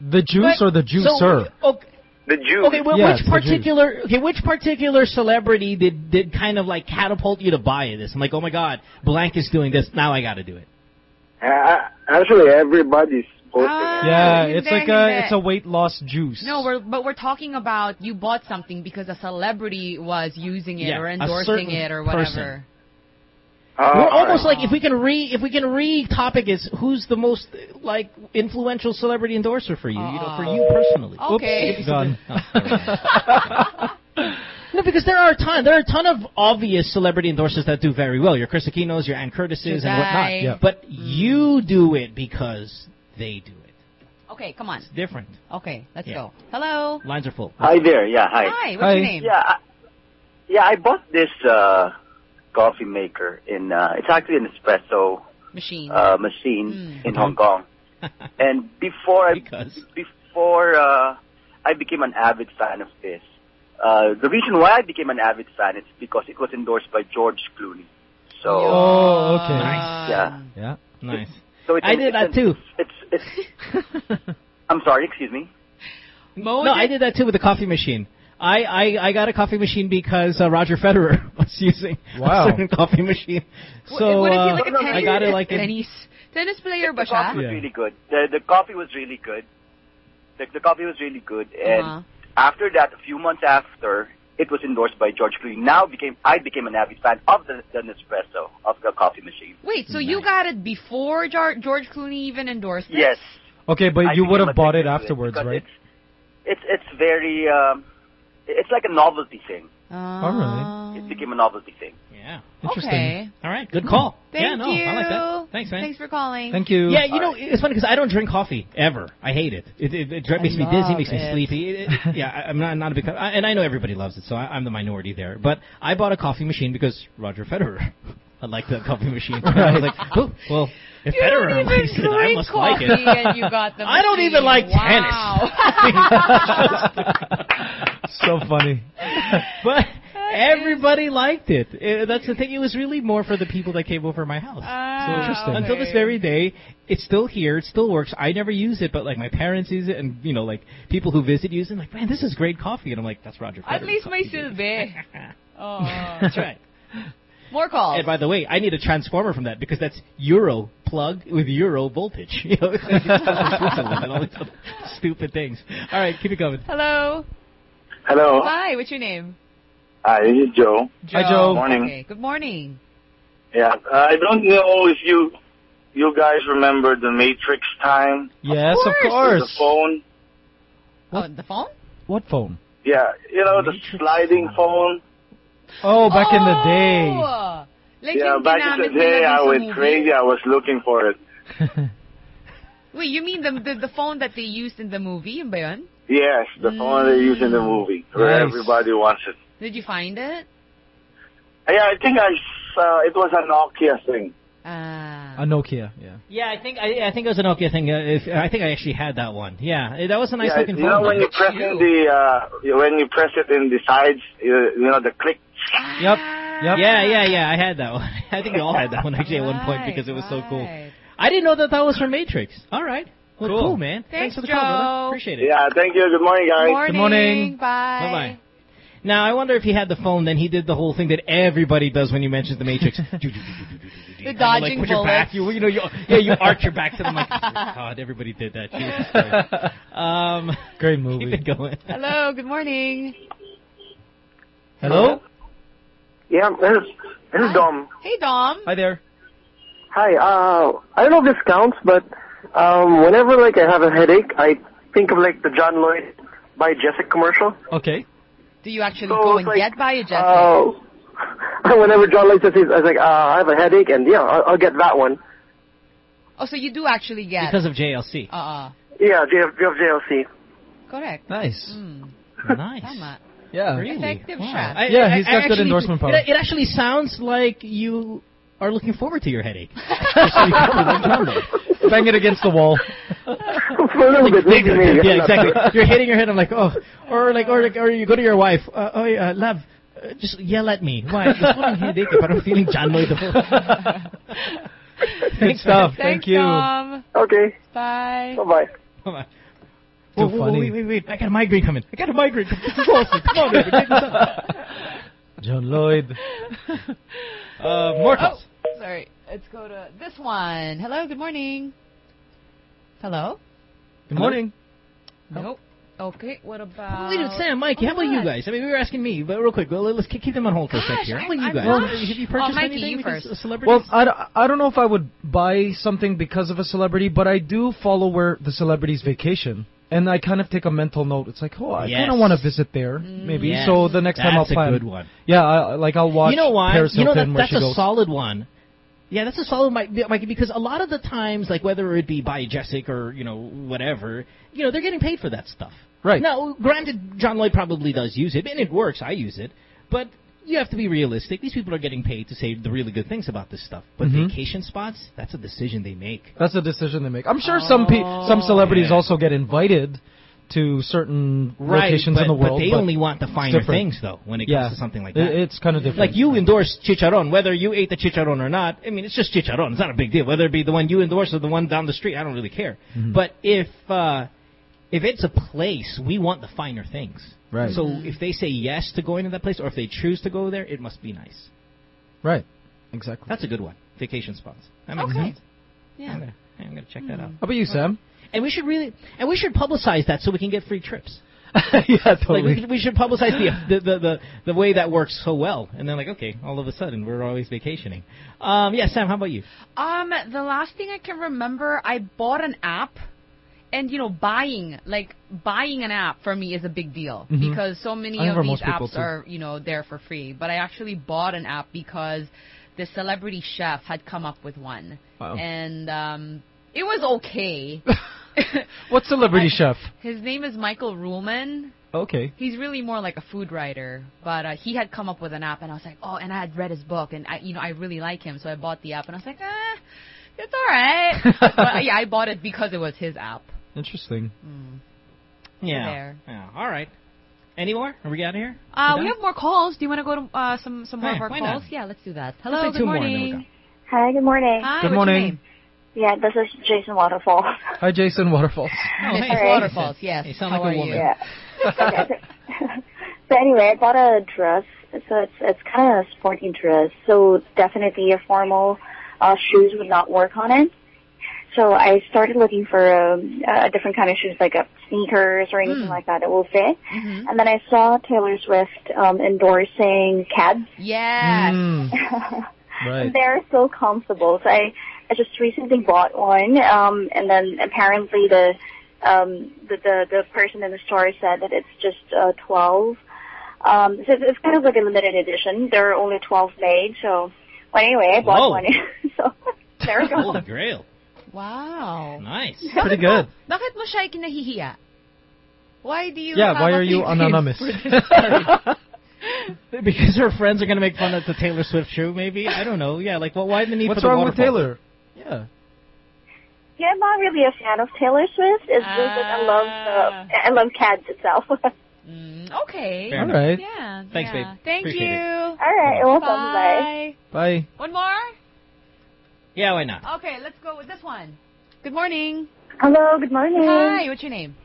The juice But- or the juicer? So, okay, The juice. Okay, well, Yes, which particular okay, which particular celebrity did did kind of like catapult you to buy this? I'm like, oh my god, blank is doing this. Now I got to do it. Uh, actually, everybody's posting Ah. yeah, it's like hindi. a it's a weight loss juice. No, we're but we're talking about you bought something because a celebrity was using it Yeah, or endorsing it or person. Whatever. Uh, We're almost alright. like if we can re if we can re topic is who's the most like influential celebrity endorser for you, you know, for you personally. Okay. Oops, done. [LAUGHS] No, because there are a ton. There are a ton of obvious celebrity endorsers that do very well. Your Kris Aquinos, your Anne Curtises, and whatnot. Yeah. But you do it because they do it. Okay, come on. It's different. Okay, let's Yeah. go. Hello. Lines are full. Hi there. Yeah, hi. Hi. What's Hi. your name? Yeah, I, yeah. I bought this uh, coffee maker in. Uh, it's actually an espresso Machine. uh, machine Mm. in Hong Kong. [LAUGHS] And before I Because? before uh, I became an avid fan of this, uh, the reason why I became an avid fan is because it was endorsed by George Clooney. So Oh, okay. Nice. yeah, Yeah. Nice. so it's I an- did it's that an- too. It's it's. [LAUGHS] I'm sorry. Excuse me. Mo No, I did that too with the coffee machine. I, I, I got a coffee machine because uh, Roger Federer [LAUGHS] was using Wow. a certain coffee machine. So what is he uh, like a no, no, tennis, I got it like in, tennis tennis player ba The coffee was Yeah. really good. The the coffee was really good. The, the coffee was really good, and Uh-huh. after that, a few months after, it was endorsed by George Clooney. Now became I became an avid fan of the, the Nespresso of the coffee machine. Wait, so you got it before Jar- George Clooney even endorsed it? Yes, Okay, but I you would have bought it afterwards, because right? It's it's, it's very um, it's like a novelty thing. Oh, All right. It became a novelty thing. yeah. Interesting. Okay. All right, good call. Thank yeah, no, you. I like that. Thanks, man. Thanks for calling. Thank you. Yeah, you know, it's funny because I don't drink coffee ever. I hate it. It, it, it dri- makes me dizzy, love makes me sleepy. It, it- yeah, I- I'm not not a big, I- and I know everybody loves it, so I, I'm the minority there. But I bought a coffee machine because Roger Federer. [LAUGHS] I like the coffee machine. I was like, oh, well, if You Federer likes it, I must like it. and you got the [LAUGHS] I don't even like wow. [LAUGHS] so funny. [LAUGHS] but everybody liked it. Uh, That's the thing. It was really more for the people that came over my house. Ah, Interesting. Until this very day, it's still here. It still works. I never use it, but like my parents use it, and you know, like people who visit use it. Like, man, this is great coffee, and I'm like, that's Roger. At least coffee, dude." [LAUGHS] Oh. That's right. More calls. And by the way, I need a transformer from that because that's Euro plug with Euro voltage. [LAUGHS] You know, it's like it's and all these stupid things. All right, keep it going. Hello. Hello. Hi, what's your name? Hi, this is Joe. Hi, Joe. Morning. Okay, good morning. Yeah, uh, I don't know if you you guys remember the Matrix time. Yes, of course. course. The phone. Oh, the phone? What phone? Yeah, you know the sliding phone. Oh, back in the day. Oh, Like yeah, back in the day, I sa went movie? crazy. I was looking for it. [LAUGHS] Wait, you mean the, the the phone that they used in the movie? Yun ba yun? Yes, the phone they use in the movie, where Nice. everybody wants it. Did you find it? Yeah, I think I saw it was a Nokia thing. Ah. A Nokia, yeah. Yeah, I think I, I think it was a Nokia thing. Uh, if, I think I actually had that one. Yeah, eh, that was a nice yeah, looking you know phone. when you press in the uh, when you press it in the sides, you, you know the click. Yep. Yep. Yeah, yeah, yeah. I had that one. [LAUGHS] I think we all had that one actually at one point because it was so cool. I didn't know that that was from Matrix. All right. Well, Cool. cool, man. Thanks, for the call, brother. Appreciate it. Yeah, thank you. Good morning, guys. Morning. morning. Bye. Bye bye. Now I wonder if he had the phone, then he did the whole thing that everybody does when you mention the Matrix. The dodging like put your back, bullets. you, you know, you, yeah, you arch your back to the mic. [LAUGHS] God, everybody did that. Jesus Christ. Um, Great [LAUGHS] keep movie. it going. Hello, good morning. Hello? Yeah, this is, this is Dom. Hey, Dom. Hi there. Hi, uh, I don't know if this counts, but um, whenever like I have a headache, I think of like the John Lloyd Biogesic commercial. Okay. Do you actually So go it's and like, get by a jet? Uh, [LAUGHS] whenever John Lloyd says, he's, I was like, uh, I have a headache, and yeah, I'll, I'll get that one. oh, so you do actually get. Because of JLC. uh, Yeah, JF, JF, JLC. correct. Nice. Mm. [LAUGHS] Nice. Tama. Yeah. Really? Effective Wow. shot. I- Yeah, I- he's I got good actually- endorsement power. It, it actually sounds like you are looking forward to your headache. [LAUGHS] So you come with a John Lloyd. Bang it against the wall. For a little bit, maybe, maybe. yeah, exactly. You're hitting your head. I'm like, oh, or like, or like, or you go to your wife. Uh, oh, yeah, love, uh, just yell at me. Why? Gusto ko ng headache. Parang feeling John Lloyd ako. Good stuff. Thanks, Thank you. Dom. Okay, Bye. bye-bye. Come. Too Whoa, whoa, whoa, funny. Wait, wait, wait. I got a migraine coming. I got a migraine. Come on, come on, baby. Get this up. John Lloyd. [LAUGHS] Uh, more calls. Oh, sorry. Let's go to this one. Hello, good morning. Hello? Good morning. Nope. Okay, what about... Wait, a minute, Sam, Mikey, oh, how about you guys? I mean, we were asking me, but real quick, well, let's keep keep them on hold for a sec here. How about you guys? rushed. Have you Oh, purchased Mikey, anything you because first. of celebrities? Well, I, d- I don't know if I would buy something because of a celebrity, but I do follow where the celebrities vacation. And I kind of take a mental note. It's like, oh, I Yes. kind of want to visit there, maybe. Yes. So the next time I'll plan. That's a good one. Yeah, I, like I'll watch you know why? Paris you know Hilton that, that's a goes. solid one. Yeah, that's a solid Mike, Mikey because a lot of the times, like whether it be Biogesic or you know whatever, you know they're getting paid for that stuff. Right. Now, granted, John Lloyd probably does use it, and it works. I use it, but you have to be realistic. These people are getting paid to say the really good things about this stuff. But Mhm. vacation spots, that's a decision they make. That's a decision they make. I'm sure some pe- some celebrities yeah. also get invited to certain Right, locations but, in the world. but they only want the finer things, though, when it yeah, comes to something like that. it's kind of different. Like you endorse chicharron, whether you ate the chicharron or not. I mean, it's just chicharron. It's not a big deal. Whether it be the one you endorse or the one down the street, I don't really care. Mhm. But if uh, if it's a place, we want the finer things. Right. So if they say yes to going to that place, or if they choose to go there, it must be nice. right. Exactly. That's a good one. Vacation spots. That makes Okay. sense. Yeah. I'm gonna, I'm gonna check that out. How about you, Sam? And we should really, and we should publicize that so we can get free trips. [LAUGHS] yeah, Like totally. we, we should publicize the, the the the the way that works so well, and then like okay, all of a sudden we're always vacationing. Um, yeah, Sam, how about you? Um, the last thing I can remember, I bought an app, and you know, buying like buying an app for me is a big deal Mhm. because so many I of these apps are you know there for free. But I actually bought an app because the celebrity chef had come up with one, Wow. and um, it was okay. [LAUGHS] [LAUGHS] What celebrity I- chef? His name is Michael Ruhlman. Okay. He's really more like a food writer, but uh, he had come up with an app, and I was like, oh, and I had read his book, and I, you know, I really like him, so I bought the app, and I was like, eh, it's all right. [LAUGHS] but yeah, I bought it because it was his app. Interesting. Mm. Yeah. There. Yeah. All right. Any more? Are we out of here? Uh, We we have more calls. Do you want to go to uh, some some more Yeah, of our calls? not? Yeah, let's do that. Let's Hello, do good two more and morning. Hi, good morning. Hi, Good what's morning. Your name? Yeah, this is Jason Waterfall. Hi, Jason Waterfalls. Oh, Miss hey. Alright. Waterfalls. Yes. Hey, sound How like a woman. you? Yeah. [LAUGHS] Okay, so- [LAUGHS] So anyway, I bought a dress. So it's it's kind of a sporty dress. So definitely a formal uh, shoes would not work on it. So I started looking for um, a different kind of shoes, like a sneakers or anything like that that will fit. Mm-hmm. And then I saw Taylor Swift um, endorsing Keds. Yes. Mm, [LAUGHS] right. They're so comfortable. So I, I just recently bought one, um, and then apparently the, um, the the the person in the store said that it's just uh, twelve. Um, so it's, it's kind of like a limited edition. There are only twelve made. So, well, anyway, I bought Whoa. one. [LAUGHS] so there we go. Holy grail. Wow. Nice. Pretty good. Bakit mo siya kinahihiya? Why do you Yeah, why are you anonymous? for this story? because her friends are going to make fun of the Taylor Swift shoe, maybe? I don't know. Yeah, like, well, why the need What's for the What's wrong with? Taylor? Yeah. Yeah, I'm not really a fan of Taylor Swift. It's just that I love Ah. uh, I love Keds itself. [LAUGHS] Mm, okay. Fair All Yeah. Thanks, yeah. babe. Thank Appreciate you. it. All right, welcome. Bye. Bye. Bye. One more? Yeah, why not? Okay, let's go with this one. Good morning. Hello, good morning. Hi, what's your name?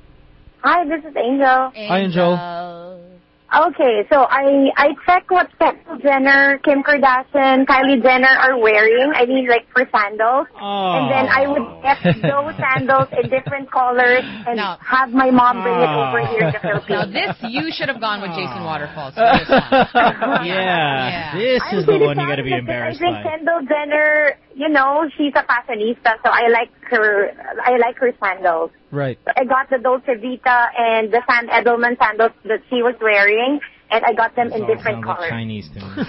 Hi, this is Angel. Hi, Angel. Okay, so I I check what Kendall Jenner, Kim Kardashian, Kylie Jenner are wearing. I mean, like for sandals, Oh. and then I would oh. get those [LAUGHS] sandals in different colors and No. have my mom bring it Oh. over here to Now Philippines. this, you should have gone with Jason oh. Waterfalls for this [LAUGHS] one. Yeah, Yeah. this I'm is the one you got to be because embarrassed I think by. Kendall Jenner, you know, she's a fashionista, so I like her. I like her sandals. Right. I got the Dolce Vita and the Sam Edelman sandals that she was wearing, and I got them This in all different sounds like colors. Chinese to me.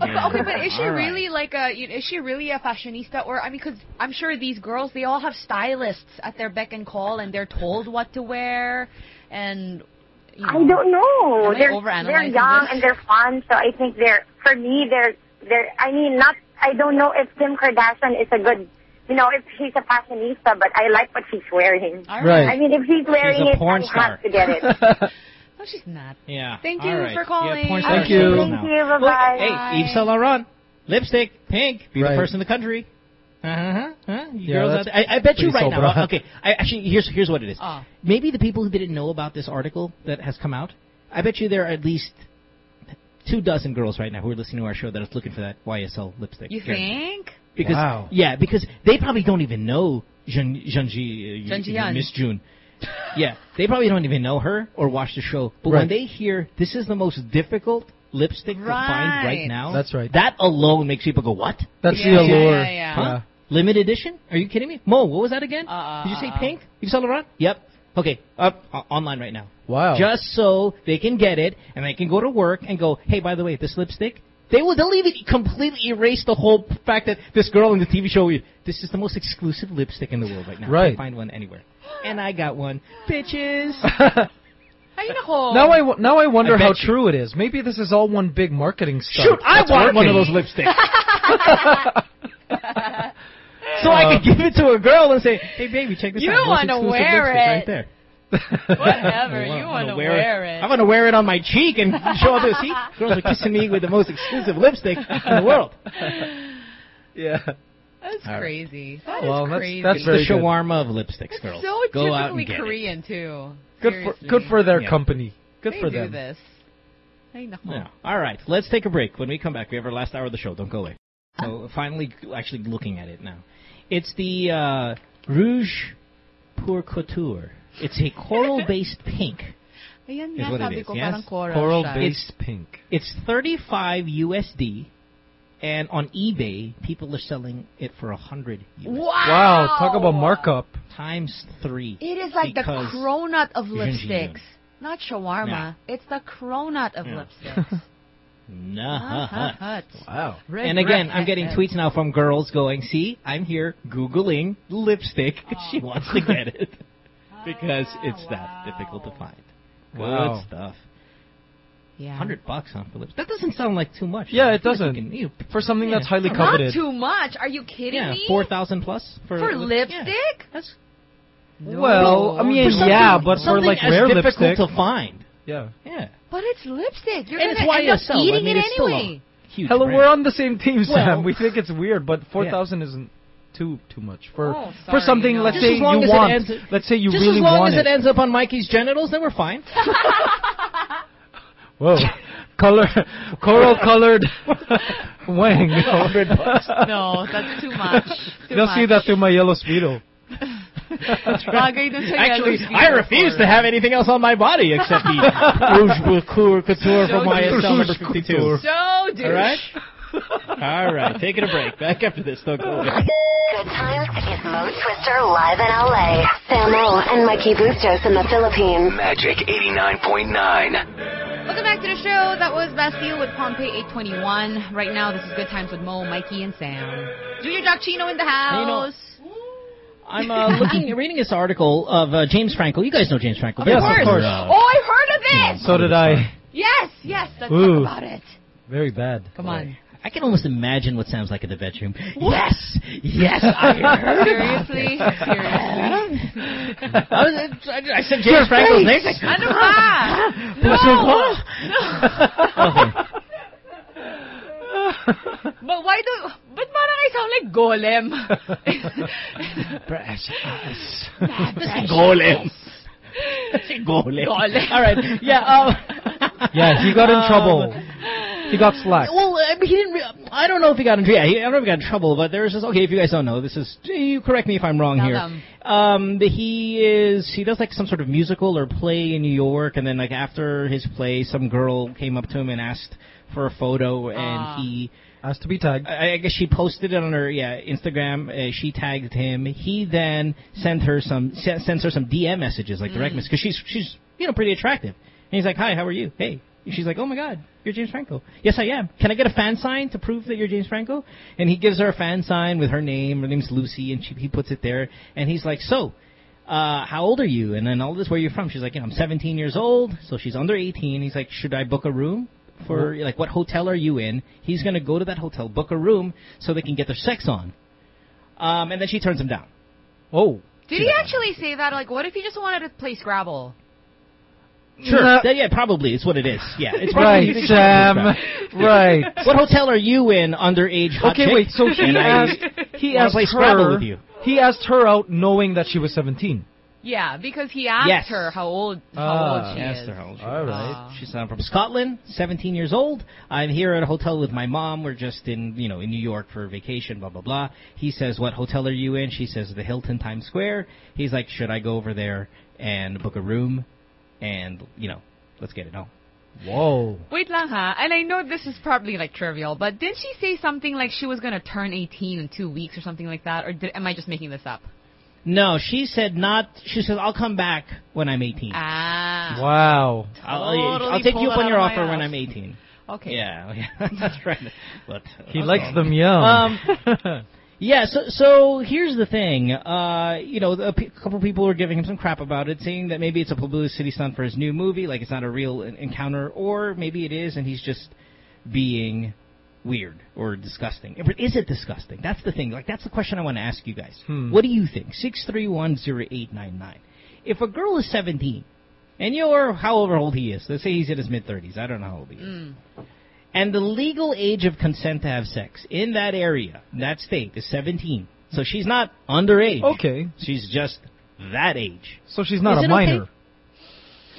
Okay, [LAUGHS] Yeah. okay, but is she All right. really like a? you- know, Is she really a fashionista, or I mean, because I'm sure these girls they all have stylists at their beck and call, and they're told what to wear, and you know. I don't know. They're they're young this? and they're fun, so I think they're for me they're they're. I mean, not. I don't know if Kim Kardashian is a good. You know, if she's a fashionista, but I like what she's wearing. All Right. I mean, if she's wearing a it, porn I star. have to get it. [LAUGHS] No, she's not. Yeah. Thank All you right. for calling. Yeah, porn Thank you. Thank you. Bye Look, bye. hey, Bye. Yves Saint Laurent, lipstick, pink, be the Right. first in the country. Uh-huh. Huh? You Yeah, girls out there. I, I bet you right sober. now. Okay, I, actually, here's here's what it is. Oh. Maybe the people who didn't know about this article that has come out, I bet you there are at least two dozen girls right now who are listening to our show that is looking for that YSL lipstick. You think? Because Wow. yeah, because they probably don't even know Jean Jeanji, uh, Jean Jian. Miss June. [LAUGHS] yeah, they probably don't even know her or watch the show. But Right. when they hear this is the most difficult lipstick to find Right. right now, That's right. That alone makes people go, "What? That's Yeah, the yeah, allure. yeah, yeah. Huh? Limited edition? Are you kidding me? Mo, what was that again? Uh, Did you say uh, uh. pink? You saw Laurent? Yep. Okay, up uh, online right now. Wow. Just so they can get it and they can go to work and go, hey, by the way, this lipstick. They will. They'll even completely erase the whole fact that this girl in the TV show. This is the most exclusive lipstick in the world right now. Right. Can't find one anywhere. And I got one, bitches. [LAUGHS] Ay, nako. now I w- now I wonder I how you. true it is. Maybe this is all one big marketing stunt. Shoot, I That's want one of those working. lipsticks. [LAUGHS] [LAUGHS] so I could uh, give it to a girl and say, "Hey, baby, check this You out. Most [LAUGHS] [LAUGHS] wanna wear it. right there." Whatever. I you wanna want to wear wear it. I'm gonna wear it on my cheek and show others. See, girls are kissing me with the most exclusive lipstick in the world. [LAUGHS] yeah. That's All right. crazy. That is Well, that's- crazy. that's It's very the good. shawarma of lipsticks, girls. so Go out and get it. Korean too. Good for good for their Yeah. company. Good they for do them. this. Ay, nako. Yeah. All right, let's take a break. When we come back, we have our last hour of the show. Don't go away. So finally, actually looking at it now, it's the uh, Rouge Pur Couture. It's a coral-based pink. [LAUGHS] Ayan Is nga, what it sabi is, ko, yes? parang coral, Coral-based pink. It's 35 USD, and on eBay, people are selling it for 100 USD. Wow! Wow, talk about markup. Times three. It is like the Because cronut of lipsticks. Not shawarma. It's the cronut of Yeah. lipsticks. [LAUGHS] Nah. Hut. Wow. Red And again, red I'm getting head. tweets now from girls going, "See, I'm here googling lipstick. [LAUGHS] she wants to get it [LAUGHS] because ah, it's that difficult to find." Wow. Good stuff. Yeah. Hundred bucks on for lipstick. That doesn't sound like too much. Yeah, it doesn't. you can- you- For something that's highly Not coveted. Not too much. Are you kidding yeah, me? four thousand plus for For lip- lipstick? Yeah. That's Well, I mean, yeah, but for like as rare difficult lipstick. to find. Yeah. Yeah, But it's lipstick. You're and it's gonna end up YSL. I eating mean, it it's anyway. huge. Hello, brand. we're on the same team, Sam. Well- we think it's weird, but [LAUGHS] four thousand isn't too too much for Oh, for something. no. Let's Just say as long you as it want. ends- let's say you really want Just as long as it it. ends up on Mikey's genitals, then we're fine. [LAUGHS] Whoa. Color, coral colored [LAUGHS] wang. No, that's too much. Too They'll much. see that through my yellow speedo. Bagay dun sa Actually, I refuse to have anything else on my body except the [LAUGHS] Rouge Couture Couture from So YSL number 52. So douche. All right? All right, taking a break. [LAUGHS] Back after this. Don't go away. Good times is Mo Twister live in LA. Samo and Mikey Bustos in the Philippines. Magic 89.9. Welcome back to the show. That was Bastille with Pompeii 821. Right now, this is Good Times with Mo, Mikey, and Sam. Junior Jack Chino in the house. I'm uh, looking, [LAUGHS] reading this article of uh, James Franco. You guys know James Franco. Yes, of course. of course. Uh, Oh, I've heard of this. So did I. Yes, yes. Let's Ooh. talk about it. Very bad. Come on. I can almost imagine what sounds like in the bedroom. Yes, yes, I [LAUGHS] heard. Seriously? Seriously? I, was, I, I said James Franco's name. Like, Ano ba? Okay. But why do... But parang I sound like Gollum. [LAUGHS] Precious. Gollum. Gollum. Gollum. All right. Yeah. Um, Yeah, he got in um, trouble. He got slack. Well, I mean, he didn't. Re- I don't know if he got in. Yeah, he, I don't know if he got in trouble, but there's this. Okay, if you guys don't know, this is. You correct me if I'm wrong Tell here. them. Um, the, he is. He does like some sort of musical or play in New York, and then like after his play, some girl came up to him and asked for a photo, and Ah. he. Has to be tagged. I, I guess she posted it on her yeah Instagram. Uh, she tagged him. He then sent her some se- sends her some DM messages like direct Mm. messages because she's she's you know pretty attractive. And he's like, "Hi, how are you? Hey." She's like, "Oh my God, you're James Franco." Yes, I am. Can I get a fan sign to prove that you're James Franco? And he gives her a fan sign with her name. Her name's Lucy, and she, he puts it there. And he's like, "So." Uh, how old are you? And then all this, where you're from? She's like, you know, I'm 17 years old, so she's under 18. He's like, should I book a room for like what hotel are you in? He's gonna go to that hotel, book a room so they can get their sex on. Um, and then she turns him down. Oh. Did he actually say that? Like, what if he just wanted to play Scrabble? Sure. Nah. Yeah, yeah, probably. It's what it is. Yeah, it's Right, probably- Sam. [LAUGHS] Right. What hotel are you in, underage hot Okay, chick? wait. So he And I asked. He asked play Scrabble with you. He asked her out, knowing that she was 17. Yeah, because he asked Yes. her how old how Ah. old she Yes, is. they're how old she All is. right. Ah. She's uh, from Scotland, 17 years old. I'm here at a hotel with my mom. We're just in, you know, in New York for vacation, blah, blah, blah. He says, what hotel are you in? She says, the Hilton Times Square. He's like, should I go over there and book a room? And, you know, let's get it on. Whoa. Wait lang ha, and I know this is probably like trivial, but didn't she say something like she was gonna turn 18 in two weeks or something like that, or did, am I just making this up? No, she said not, she says, I'll come back when I'm 18. Ah. Wow. I'll, I'll, I'll take you up on your out of my offer when. I'm 18. Okay. Yeah, yeah, [LAUGHS] that's right. But He likes them young. Um, [LAUGHS] yeah, so so here's the thing. Uh, you know, a, pe- a couple people were giving him some crap about it, saying that maybe it's a publicity stunt for his new movie, like it's not a real encounter, or maybe it is, and he's just being weird or disgusting. But is it disgusting? That's the thing. Like that's the question I want to ask you guys. Hmm. What do you think? Six three one zero eight nine nine. If a girl is seventeen, and you're however old he is, let's say he's in his mid thirties. I don't know how old he is. Mm. And the legal age of consent to have sex in that area, in that state, is 17. So she's not underage. okay. She's just that age. So she's not Is a minor. okay?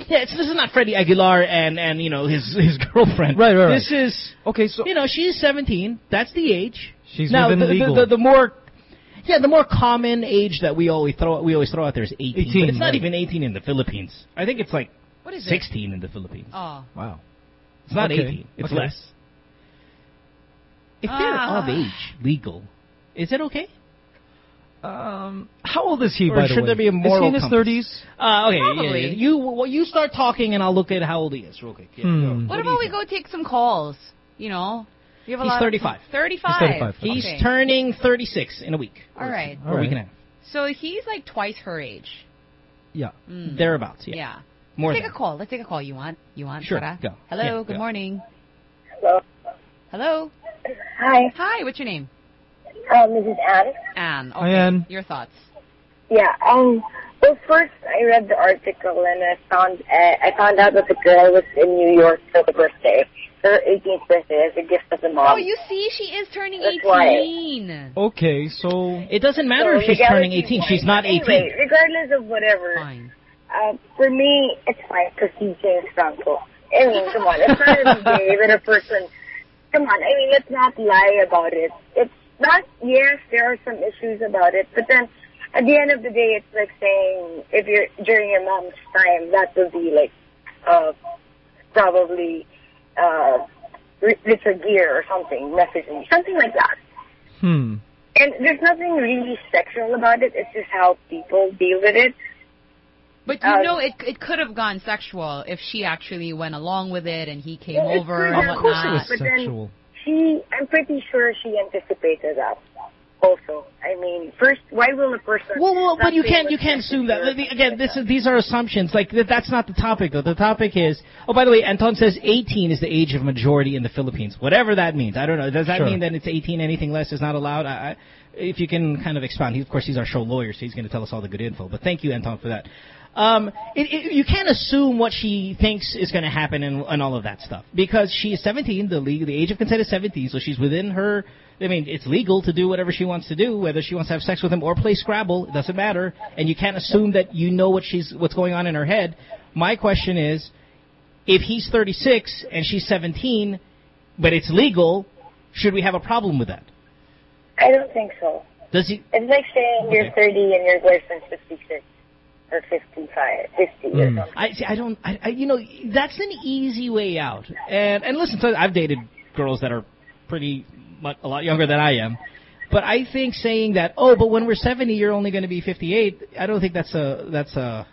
Yeah, it's, this is not Freddie Aguilar and, and you know, his, his girlfriend. Right, right, right. This is, Okay, so you know, she's 17. That's the age. she's now, within the, the- legal. The, the, more... Yeah, the more common age that we always throw we always throw out there is 18. 18, but it's not even 18 in the Philippines. I think it's like What is it? 16 in the Philippines. Oh. wow. It's not Okay, 18. It's okay. less. If they're Ah. of age, legal, is it okay? Um, how old is he, Or by the should way? there be a Is moral he in his compass? 30s? Uh, okay, Probably. yeah. You well, you start talking and I'll look at how old he is real quick. Yeah, Hmm. go. What about we think? go take some calls? You know, you have a He's lot 35. Of, 35. He's 35. He's Okay. turning 36 in a week. All right. Or All a week right. and a half. So he's like twice her age. Yeah. Mm. Thereabouts, yeah. Yeah. More Let's than. take a call. Let's take a call. You want? You want? Sure, Sarah? go. Hello. Yeah, good go. morning. Hello. Hello. Hi, Hi. What's your name? Um, this is Anne. Anne. Okay. Hi, Anne. Your thoughts? Yeah. Um. Well, first I read the article and I found uh, I found out that the girl was in New York for the birthday, her 18th birthday, as a gift as a mom. Oh, you see, she is turning That's why. 18. Okay, so It doesn't matter So if she's turning 18. is She's fine. not 18. Anyway, regardless of whatever, Fine. uh, for me, it's fine because he's James Franco. I mean, come on, it's not every day that a person. Come on, I mean, let's not lie about it. It's not. Yes, there are some issues about it, but then at the end of the day, it's like saying if you're during your mom's time, that will be like uh probably uh Ri- Richard Gere or something messaging something like that. Hmm. And there's nothing really sexual about it. It's just how people deal with it. But you Uh, know, it it could have gone sexual if she actually went along with it and he came Yeah, it over could and have. whatnot. But then she, I'm pretty sure she anticipated that. Also, I mean, first, why will a person? Well, well, but you can't you can't assume that. Again, this is, these are assumptions. Like that's not the topic though. The topic is. Oh, by the way, Anton says 18 is the age of majority in the Philippines. Whatever that means. I don't know. Does that Sure. mean that it's 18? Anything less is not allowed? I, I, if you can kind of expound. He, of course, he's our show lawyer, so he's going to tell us all the good info. But thank you, Anton, for that. Um, it, it, you can't assume what she thinks is going to happen and, and all of that stuff because she is 17. The league, the age of consent is 17, so she's within her. I mean, it's legal to do whatever she wants to do, whether she wants to have sex with him or play Scrabble. It doesn't matter, and you can't assume that you know what she's what's going on in her head. My question is, if he's 36 and she's 17, but it's legal, should we have a problem with that? I don't think so. Does he? It's like saying you're 30 and your boyfriend's 56 or 55, 50 or hmm. something. I see. I don't. I, I you know that's an easy way out. And and listen, so I've dated girls that are pretty much a lot younger than I am. But I think saying that, oh, but when we're 70, you're only going to be 58. I don't think that's a that's a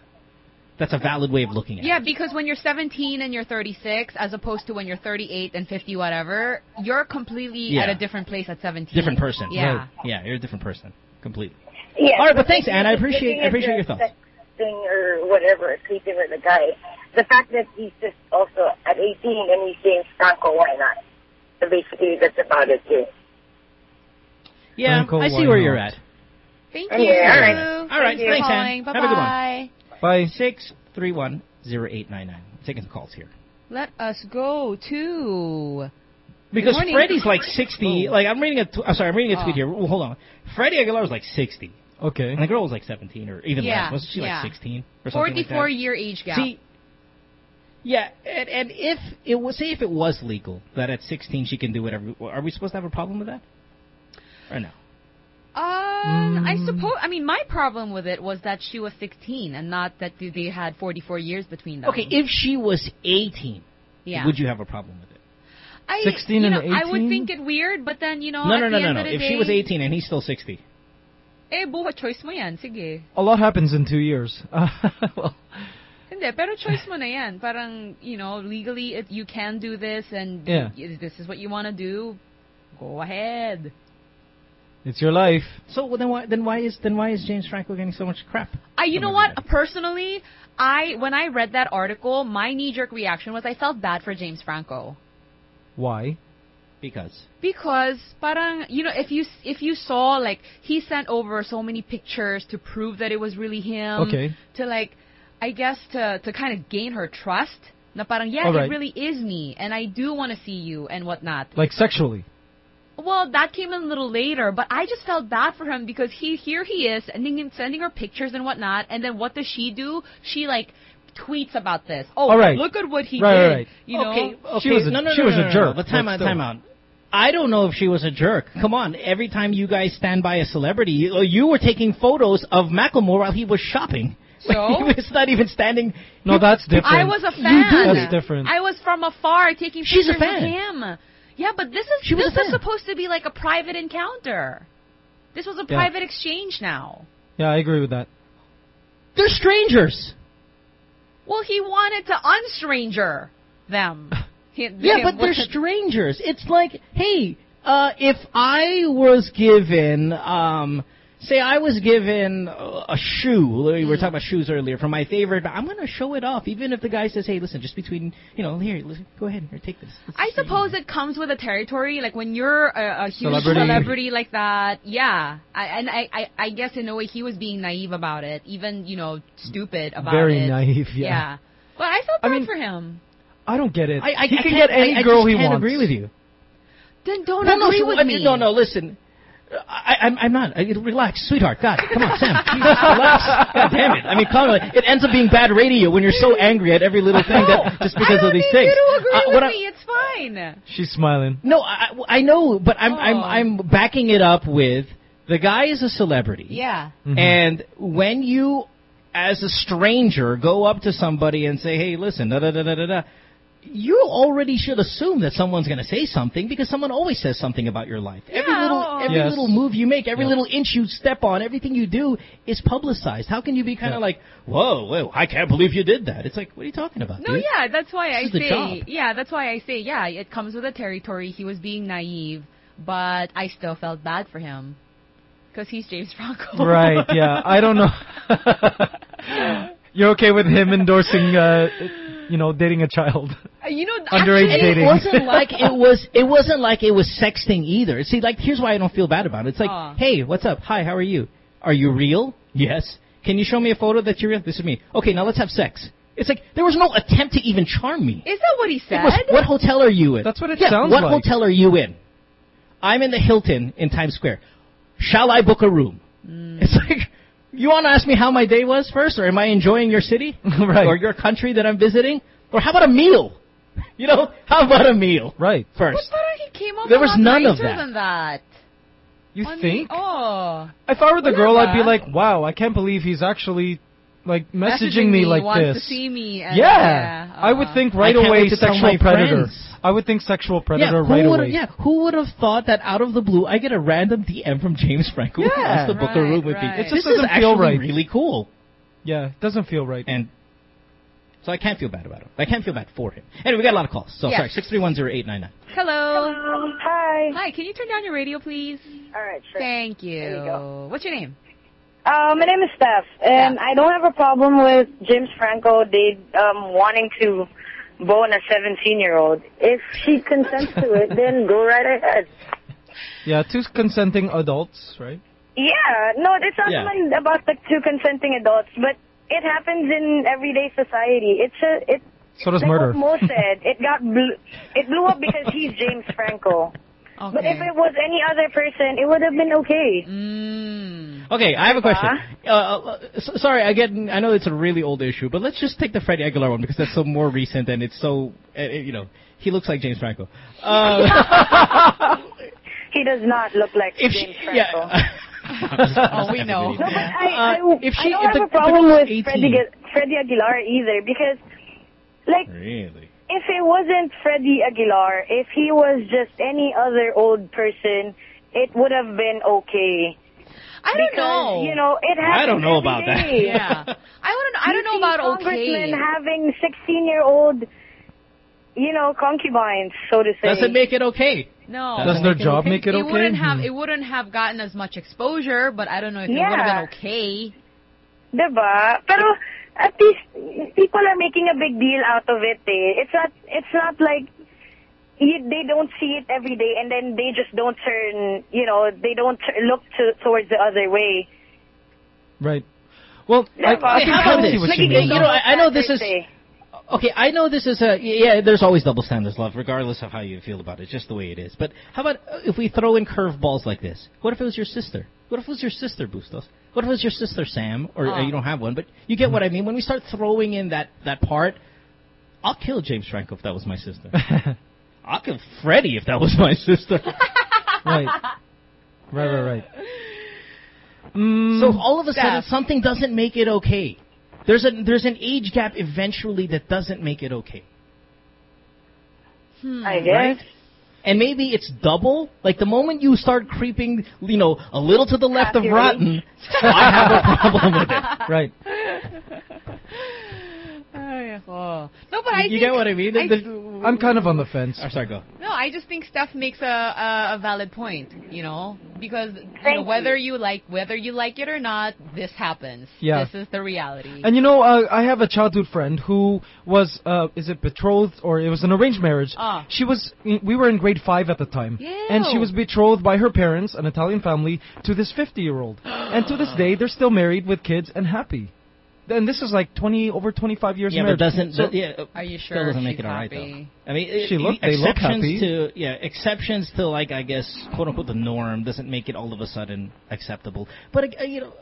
that's a valid way of looking at it. Yeah, because when you're 17 and you're 36, as opposed to when you're 38 and 50, whatever, you're completely Yeah. at a different place at 17. Different person. Yeah. Right. Yeah, you're a different person completely. Yeah, All right, but the thanks, thing Anne. I appreciate I appreciate your thoughts. Sexting or whatever, sleeping with a guy. The fact that he's just also at 18 and he's James Franco, why not? So basically, that's about it too. Yeah, Franco, I see where not? you're at. Thank Yeah, you. all right. All right, Thank you. thanks, Calling. Ann. Have a good one. Bye-bye. Bye. Six three one zero eight nine nine. Taking some calls here. Let us go to... Because Good. Freddie's like 60. Like I'm reading a. T- I'm sorry, I'm reading a tweet Oh. here. Well, hold on. Freddie Aguilar's like 60, Okay. and the girl was like 17 or even Yeah, less. Wasn't she yeah. like 16 or something like 44 that? year age gap. See, yeah, and, and if it was, say, if it was legal that at 16 she can do whatever, are we supposed to have a problem with that? Or no? Um, I Mm. suppose. I mean, my problem with it was that she was 16 and not that they had 44 years between them. Okay, if she was 18, yeah. would you have a problem with it? I, 16 and know, I would think it weird, but then you know. no, at no, the no, no, end no. of If day, she was 18 and he's still 60, Eh, buhat choice mo yan. Sige. A lot happens in two years. [LAUGHS] well, Hindi, pero choice mo na yan. Parang, you know, legally it, you can do this and Yeah. y- this is what you want to do. Go ahead. it's your life. so then why then why is then why is James Franco getting so much crap? I, you know what? Personally, I when I read that article, my knee jerk reaction was I felt bad for James Franco. Why? Because Because parang you know if you if you saw like he sent over so many pictures to prove that it was really him Okay. to like I guess to to kind of gain her trust na parang yeah Alright. it really is me and I do want to see you and whatnot. Like sexually. Well, that came in a little later, but I just felt bad for him because he here he is sending him sending her pictures and whatnot, and then what does she do? She like tweets about this. Oh, All right. look at what he Right, did. right, right. You know, okay, okay. She was a- no, no, she no, was no, a no, jerk, No, but time but out, still. time out. I don't know if she was a jerk. Come on, every time you guys stand by a celebrity, you, uh, you were taking photos of Macklemore while he was shopping. [LAUGHS] So? he was not even standing. No, that's different. I was a fan. You do That's different. I was from afar taking She's a pictures fan. with him. Yeah, but this is She this a was supposed to be like a private encounter. This was a Yeah. private exchange now. Yeah, I agree with that. They're strangers. Well, he wanted to unstranger them. [LAUGHS] He- Yeah, but they're strangers. It's like, hey, uh, if I was given, um, say I was given a shoe, we were mm-hmm. talking about shoes earlier, from my favorite, But I'm going to show it off, even if the guy says, hey, listen, just between, you know, here, listen, go ahead, here, take this. I suppose it comes with a territory. Like when you're a, a huge Celebrity. celebrity. like that, yeah. I, and I, I, I guess in a way he was being naive about it, even you know stupid about Very it. Very naive, yeah. Yeah. But I felt I bad mean- for him. I don't get it. I, I, he I can get any I, I girl just he can't wants. agree with you. Then don't no, no, agree so- with I me. no, no, listen. I, I'm, I'm not. I, relax, sweetheart. God, come on, Sam. [LAUGHS] Jesus, relax. God damn it. I mean, come on. It ends up being bad radio when you're so angry at every little thing that just because of these You things. do agree Uh, with what I- me. It's fine. She's smiling. no, I, I know, but I'm, I'm, Oh. I'm backing it up with the guy is a celebrity. Yeah. Mhm. And when you, as a stranger, go up to somebody and say, "Hey, listen," da da da da da da, you already should assume that someone's going to say something because someone always says something about your life. every Yeah. little, every Yes. little move you make, every Yeah. little inch you step on, everything you do is publicized. How can you be kind of Yeah. like, "Whoa, whoa, I can't believe you did that"? It's like, what are you talking about? No, dude? yeah, that's why I This is the say, yeah, that's why I say, yeah, it comes with the territory. He was being naive, but I still felt bad for him because he's James Franco. Right, yeah. I don't know. [LAUGHS] [LAUGHS] You're okay with him endorsing, uh, you know, dating a child? Uh, You know, [LAUGHS] Underage actually, dating. It wasn't [LAUGHS] like it was. It wasn't like it was sexting either. See, like here's why I don't feel bad about it. It's like, Aw. hey, what's up? Hi, how are you? Are you real? Yes. Can you show me a photo that you're real? This is me. Okay, now let's have sex. It's like there was no attempt to even charm me. Is that what he It said? was, what hotel are you in? That's what it yeah, sounds what like. What hotel are you in? I'm in the Hilton in Times Square. Shall I book a room? Hmm. It's like, you want to ask me how my day was first, or am I enjoying your city, [LAUGHS] Right. or your country that I'm visiting, or how about a meal? [LAUGHS] You know, how about a meal Right. First? but he came off There was lot none of that. than that. You I mean, think? oh. If I were the girl, I'd be like, wow, I can't believe he's actually, like, messaging, Messaging me me, like wants this. to see me. And, yeah. yeah, I would uh-huh. think right away wait sexual predator. friends. I would think sexual predator yeah, right away. yeah, who would have thought that out of the blue I get a random DM from James Franco who Yeah. wants to book a Right, room with right. me? It just this is doesn't feel actually right. really cool. Yeah, it doesn't feel right. And so I can't feel bad about him. I can't feel bad for him. Anyway, we got a lot of calls. So Yes. sorry, six three one zero eight nine nine. Hello. Hi. Hi, can you turn down your radio, please? All right, sure. Thank you. There you go. What's your name? Uh, my name is Steph, and I don't have a problem with James Franco they um, wanting to bone a 17-year-old. If she consents to it, then go right ahead. Yeah, two consenting adults, right? Yeah, no, it's not Yeah. even about the two consenting adults, but it happens in everyday society. It's a, it. So does like murder. Mo [LAUGHS] said, it got blew, it blew up because he's James Franco. Okay. But if it was any other person, it would have been okay. Mm. Okay, I have a question. Uh-huh. Uh, uh, s- sorry, I get. I know it's a really old issue, but let's just take the Freddie Aguilar one because that's so more recent and it's so. Uh, you know, he looks like James Franco. Uh, [LAUGHS] He does not look like if James she, Franco. yeah. [LAUGHS] Oh, we know. [LAUGHS] No, but I, I, Uh, if she- I don't if have the- a problem with 18. Freddie, Freddie Aguilar either because, like, Really? If it wasn't Freddie Aguilar, if he was just any other old person, it would have been okay. I don't Because, know. You know, it happens I don't know every about that. yeah. I don't. I don't know about congressmen okay. having 16-year-old, you know, concubines, so to say. Does it make it okay? No. Does their job make it it okay? wouldn't have Hmm. it wouldn't have gotten as much exposure, but I don't know if it would have been okay. Diba? Pero at least people are making a big deal out of it. Eh. It's not. It's not like you, they don't see it every day, and then they just don't turn. You know, they don't look to, towards the other way. Right. Well, I, Diba? I can how kind of see this? what Like, you you know, I- I know this is- Okay, I know this is a yeah. There's always double standards, love, regardless of how you feel about it. Just the way it is. But how about uh, if we throw in curveballs like this? What if it was your sister? What if it was your sister, Bustos? What if it was your sister, Sam? Or uh, you don't have one, but you get what I mean. When we start throwing in that that part, I'll kill James Franco if that was my sister. [LAUGHS] I'll kill Freddie if that was my sister. [LAUGHS] right. Right, right, right. Mm, So all of a sudden, Steph. something doesn't make it okay. There's a there's an age gap eventually that doesn't make it okay. I guess. Right? And maybe it's double. Like the moment you start creeping, you know, a little to the left of Accurate. rotten, I have a problem with it. [LAUGHS] right. [LAUGHS] Ay, oh. No, but I You think, get what I mean? I I'm kind of on the fence. Oh, sorry, go. no, I just think Steph makes a, a a valid point. You know, because you know, whether you. like whether you like it or not, this happens. Yeah. This is the reality. And you know, uh, I have a childhood friend who was, uh, is it betrothed or it was an arranged marriage? Ah. She was, we were in grade five at the time, and she was betrothed by her parents, an Italian family, to this 50-year-old. [GASPS] and to this day, they're still married with kids and happy. And this is like 20 over 25 years Yeah, but doesn't So- yeah, Are you still sure doesn't make she's it all right happy? though. I mean, She it- look- they look exceptions happy. to yeah, exceptions to like I guess quote unquote the norm doesn't make it all of a sudden acceptable. But uh, you know,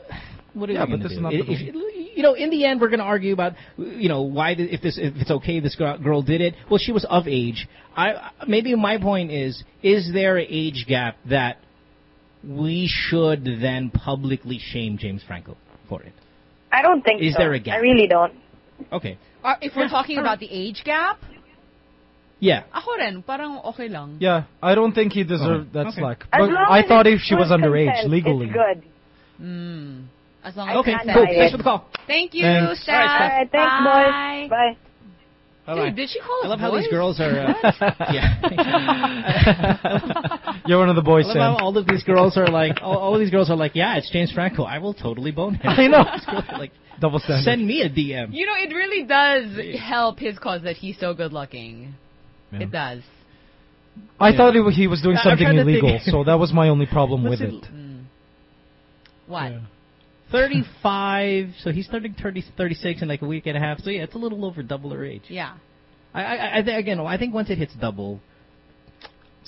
what are Yeah, we but gonna this do? is not If- the if- you know, in the end, we're going to argue about you know why the, if this if it's okay this girl, girl did it. Well, she was of age. I maybe my point is is there an age gap that we should then publicly shame James Franco for it? I don't think Is so. there a gap? I really don't. Okay. Uh, if we're talking about the age gap, Yeah. ako rin, parang okay lang. Yeah, I don't think he deserved Oh, that okay. slack. But I thought if she was full underage consent, legally. It's good. Mm. As long as Okay. can't Cool. hide Thanks for the call. Thank you, Thanks. Steph. All right, All right, thanks, Bye. boys. Bye. Bye-bye. Did she call us I love how these girls are. Uh, [LAUGHS] yeah. [LAUGHS] You're one of the boys, I love how all of these girls are like, all, all of these girls are like, yeah, it's James Franco. I will totally bone him. [LAUGHS] I know. These girls are like, Double standard. send me a DM. You know, it really does help his cause that he's so good looking. Yeah. It does. I Yeah. thought he, he was doing something trying to think. illegal, so that was my only problem What's with it- it. Mm. What? Yeah. 35, so he's starting 30, 36 in like a week and a half. So yeah, it's a little over double her age. Yeah. I, I, I think again, I think once it hits double,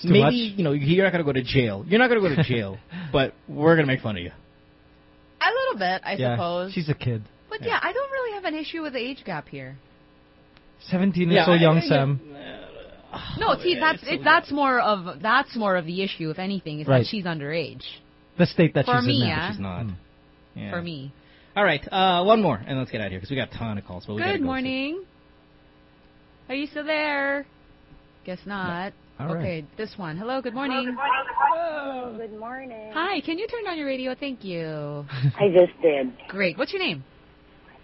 too maybe much? you know you're not gonna go to jail. You're not gonna go to jail, [LAUGHS] but we're gonna make fun of you. A little bit, I yeah, suppose. she's a kid. but yeah. I don't really have an issue with the age gap here. 17 Yeah, is so I- young, I- yeah. Sam. No, see, yeah, that's it, so that's more of that's more of the issue, if anything, is Right. that she's underage. The state that For she's me, in now. yeah. She's not. Mm. Yeah. For me. All right, uh, one more, and let's get out of here because we got a ton of calls. But we gotta Good go morning. Are you still there? Guess not. All right. okay, this one. Hello, good morning. Oh, good morning. Hi, can you turn on your radio? Thank you. [LAUGHS] I just did. Great. What's your name?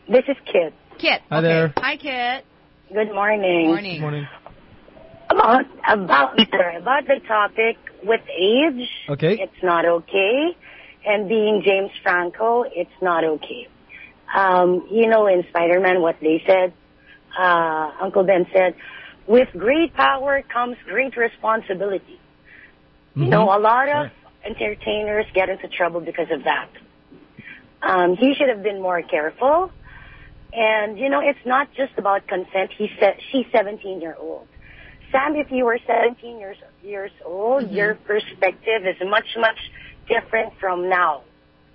This is Kit. Kit. Hi okay. there. Hi, Kit. Good morning. Morning. Good morning. About about about the topic with age. Okay. It's not okay, and being James Franco, it's not okay. Um, you know, in Spider-Man, what they said, uh, Uncle Ben said, "With great power comes great responsibility." You know, a lot of entertainers get into trouble because of that. Um, he should have been more careful. And, you know, it's not just about consent. He said she's 17 year old. Sam, if you were 17 years, years old, your perspective is much, much different from now,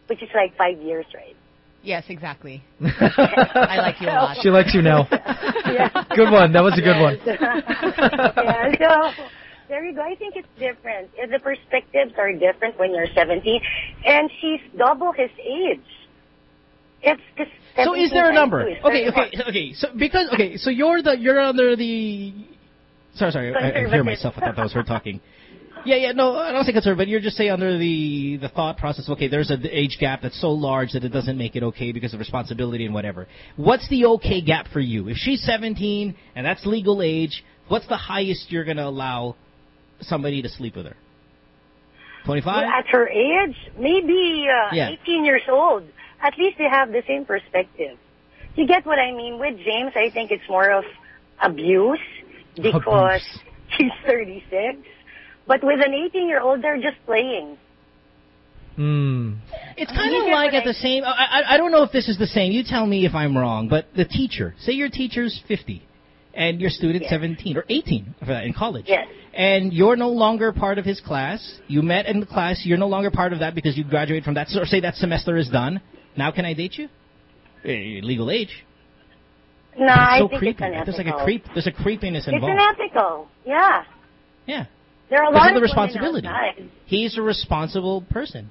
which is like five years, right? Yes, exactly. [LAUGHS] I like you a lot. She likes you now. [LAUGHS] yeah. Good one. That was a good one. [LAUGHS] yeah, so there you go. I think it's different. Uh, The perspectives are different when you're 17, and she's double his age. It's just So is there a number? times two is Okay, okay, okay. So because okay, so you're the you're under the. Sorry, sorry. I, I hear myself. I thought that was her talking. Yeah, yeah. No, I don't say conservative, but you're just saying under the the thought process. Okay, there's an age gap that's so large that it doesn't make it okay because of responsibility and whatever. What's the okay gap for you? If she's 17 and that's legal age, what's the highest you're gonna allow somebody to sleep with her? 25. Well, at her age, maybe uh, Yeah. 18 years old. At least they have the same perspective. You get what I mean? With James, I think it's more of abuse because [LAUGHS] he's 36. But with an 18 year old, they're just playing. Hmm. It's You kind of like at I- the same. I, I I don't know if this is the same. You tell me if I'm wrong. But the teacher, say your teacher's 50, and your student's Yes. 17 or 18 in college. Yes. And you're no longer part of his class. You met in the class. You're no longer part of that because you graduated from that. Or say that semester is done. Now can I date you? Legal age. No, It's I so think creepy. it's unethical. There's like a creep. There's a creepiness involved. It's unethical. Yeah. Yeah. There are a lot of the responsibility. outside. He's a responsible person.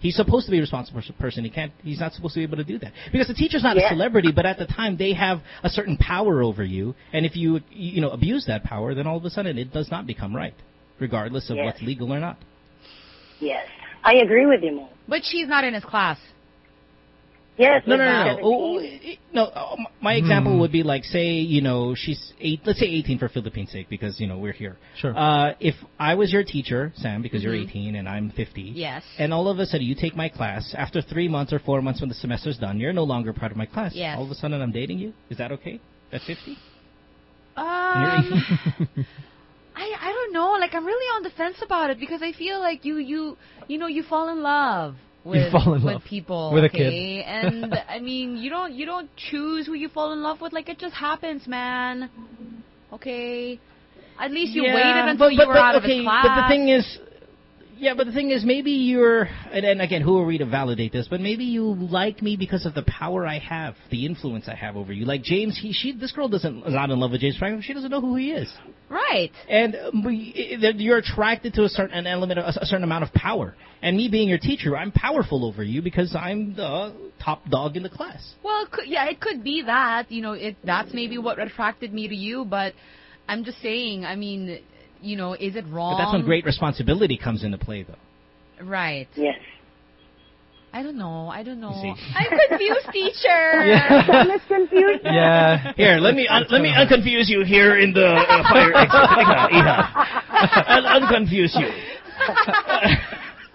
He's supposed to be a responsible person. He can't. He's not supposed to be able to do that because the teacher's not a celebrity, but at the time they have a certain power over you, and if you you know abuse that power, then all of a sudden it does not become right, regardless of Yes. what's legal or not. Yes. I agree with you, Mo. But she's not in his class. Yes. No, no, no, no. Oh, it- no, oh, my example Hmm. would be like, say, you know, she's eight. Let's say 18 for Philippine sake, because you know we're here. Sure. Uh, if I was your teacher, Sam, because you're Mhm. 18 and I'm 50. Yes. And all of a sudden you take my class. After three months or four months when the semester's done, you're no longer part of my class. Yes. All of a sudden I'm dating you. Is that okay? At 50? Um, [LAUGHS] I I don't know. Like I'm really on the fence about it because I feel like you you you know you fall in love with fall in with love people, with a kid. okay? and [LAUGHS] I mean, you don't you don't choose who you fall in love with. Like it just happens, man. Okay. At least you Yeah, waited until but, you but, were but, out of okay, his class. But the thing is, yeah, but the thing is, maybe you're, and, and again, who are we to validate this? But maybe you like me because of the power I have, the influence I have over you. Like James, he, she, this girl doesn't is not in love with James Franco. She doesn't know who he is, right? and um, we, you're attracted to a certain an element, of, a certain amount of power. And me being your teacher, I'm powerful over you because I'm the top dog in the class. Well, yeah, it could be that. You know, it that's maybe what attracted me to you. But I'm just saying. I mean, you know, is it wrong? But that's when great responsibility comes into play, though. Right. Yes. I don't know. I don't know. [LAUGHS] I'm confused, teacher. [LAUGHS] Yeah. I'm confused. [LAUGHS] Yeah. Here, let me un- let me unconfuse you here in the uh, fire exit. Iha, iha. I'll unconfuse you.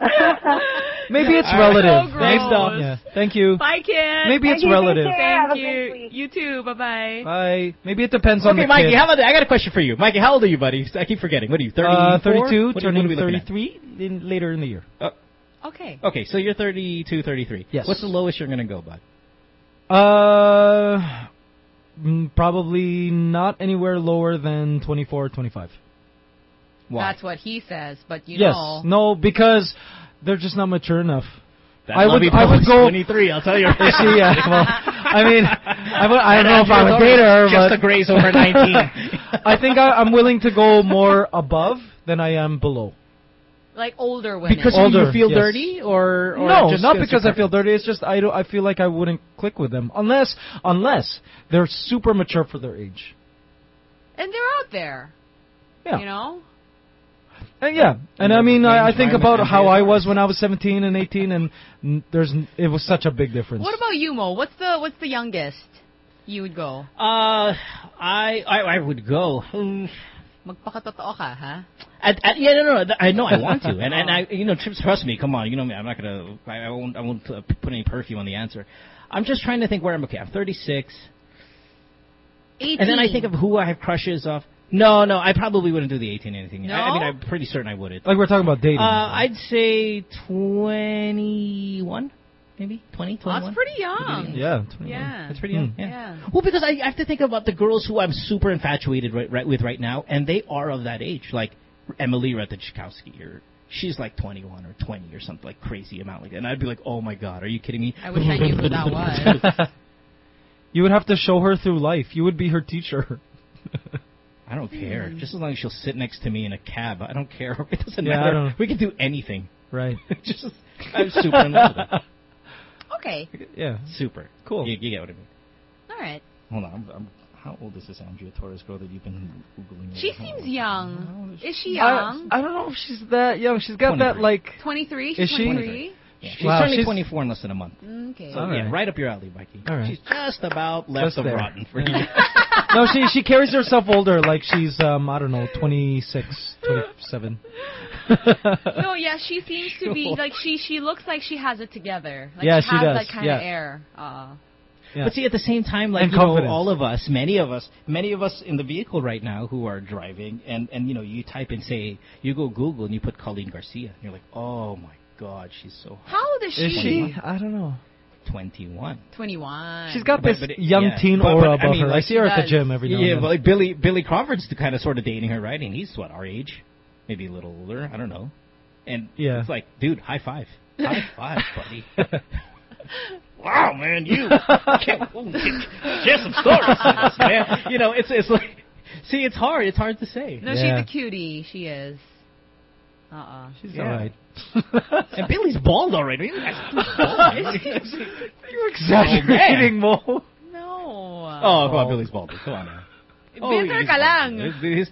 [LAUGHS] Maybe it's relative. So Thanks, gross. Dom. Yeah. Thank you. Bye, kid. Maybe it's Thank you, relative. take care. Have Thank you. You too. Bye bye. Bye. Maybe it depends on Okay, the Mikey, kid. how about that? I got a question for you. Mikey, how old are you, buddy? I keep forgetting. What are you, 34? uh, 32, What are what turning are we looking at? 33 in, later in the year. Okay. Okay, so you're 32, 33. Yes. What's the lowest you're going to go, bud? Uh, mm, probably not anywhere lower than 24 25. Why? That's what he says. But you yes. know. No, because they're just not mature enough. That I would, Lovi I would go. 23, I'll tell you. [LAUGHS] Is she? Yeah. Well, I mean, I, would, I don't know if I would Andrew date her, Just but a graze over 19. [LAUGHS] I think I, I'm willing to go more above than I am below. Like older women. because Older, you feel yes. dirty, or, or no, just not because I feel dirty. It's just I don't. I feel like I wouldn't click with them unless unless they're super mature for their age. and they're out there. Yeah. You know. And yeah, and I mean, I, I think about how I was when I was 17 and 18, and there's it was such a big difference. What about you, Mo? What's the what's the youngest you would go? Uh, I, I I would go. Hmm. Magpakatotoo ka, ha? At, at, yeah, no, no, th- I know I want to, [LAUGHS] and and I, you know, Trips, trust me. Come on, you know me. I'm not gonna, I, I won't, I won't uh, put any perfume on the answer. I'm just trying to think where I'm okay. I'm 36, 18. and then I think of who I have crushes of. No, no, I probably wouldn't do the 18 anything. I, I mean, I'm pretty certain I wouldn't. Like we're talking about dating. Uh, I'd say 21, maybe 20, 21. That's pretty young. yeah. Yeah. That's pretty young. Hmm. Yeah. Yeah. Well, because I, I have to think about the girls who I'm super infatuated right, right with right now, and they are of that age, like Emily Ratajkowski, or she's like 21 or 20 or something like crazy amount like that. And I'd be like, oh my god, are you kidding me? I wish I knew who that [LAUGHS] was. You would have to show her through life. You would be her teacher. [LAUGHS] I don't care. Just as long as she'll sit next to me in a cab, I don't care. [LAUGHS] It doesn't Yeah, matter. We can do anything. right. [LAUGHS] Just, I'm super in love with her. [LAUGHS] Okay. Yeah. Super. Cool. You, you get what I mean. All right. Hold on. I'm, I'm, how old is this Andrea Torres girl that you've been googling? She How seems old? young. Is she young? I don't know if she's that young. She's got that like. 23? Is She's she? 23? Yeah, she's Wow, turning she's- 24 in less than a month. Okay. So All yeah, right. right up your alley, Mikey. All right. She's just about left Just of there. rotten for Yeah. you. No, she she carries herself older, like she's um I don't know, 26, 27. [LAUGHS] No, yeah, she seems to be [LAUGHS] like she she looks like she has it together. Like Yeah, she, she has does, that kind yeah. of air. Uh, Yeah. But see, at the same time, like And you know, all of us, many of us, many of us in the vehicle right now who are driving, and and you know, you type in say, you go Google and you put Coleen Garcia, and you're like, oh my God, she's so hot. how old is she? Is she? I don't know. 21. 21. She's got But- this but it- young yeah. teen But- aura but, I mean, her. I see her she at the gym every now Yeah, and but like Billy Billy Crawford's kind of sort of dating her, right? And he's what our age, maybe a little older. I don't know. And Yeah. it's like, dude, high five, high [LAUGHS] five, buddy. [LAUGHS] wow, man, [LAUGHS] oh, you can't share some stories, with us, man. You know, it's it's like, see, it's hard. It's hard to say. No, Yeah. she's a cutie. She is. Uh uh She's Yeah. all right. [LAUGHS] And Billy's bald already. You guys are bald. [LAUGHS] You're exaggerating, Mo. No. Oh, come on, Billy's bald. Come on now. Bitter he's ka lang. It's- it's-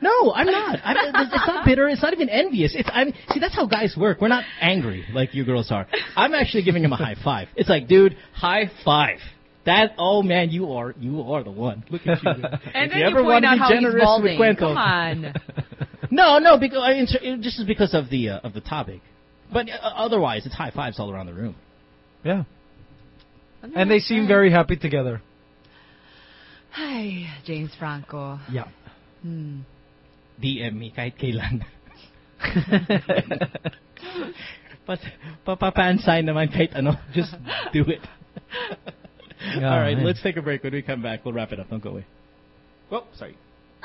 No, I'm not. I'm, it's not bitter. It's not even envious. It's I'm see that's how guys work. We're not angry like you girls are. I'm actually giving him a high five. It's like, dude, high five. That oh man, you are you are the one. Look at you. And If then you you, ever point wanna out be how he's generous with balding. Come on. [LAUGHS] No, no, because I mean, just is because of the uh, of the topic. But uh, otherwise, it's high fives all around the room. Yeah. And they seem very happy together. Hi, James Franco. Yeah. Hmm. DM me kahit kailan. [LAUGHS] But papapansain naman kahit ano. Just do it. Yeah, All right, man. let's take a break. When we come back, we'll wrap it up. Don't go away. Well, sorry.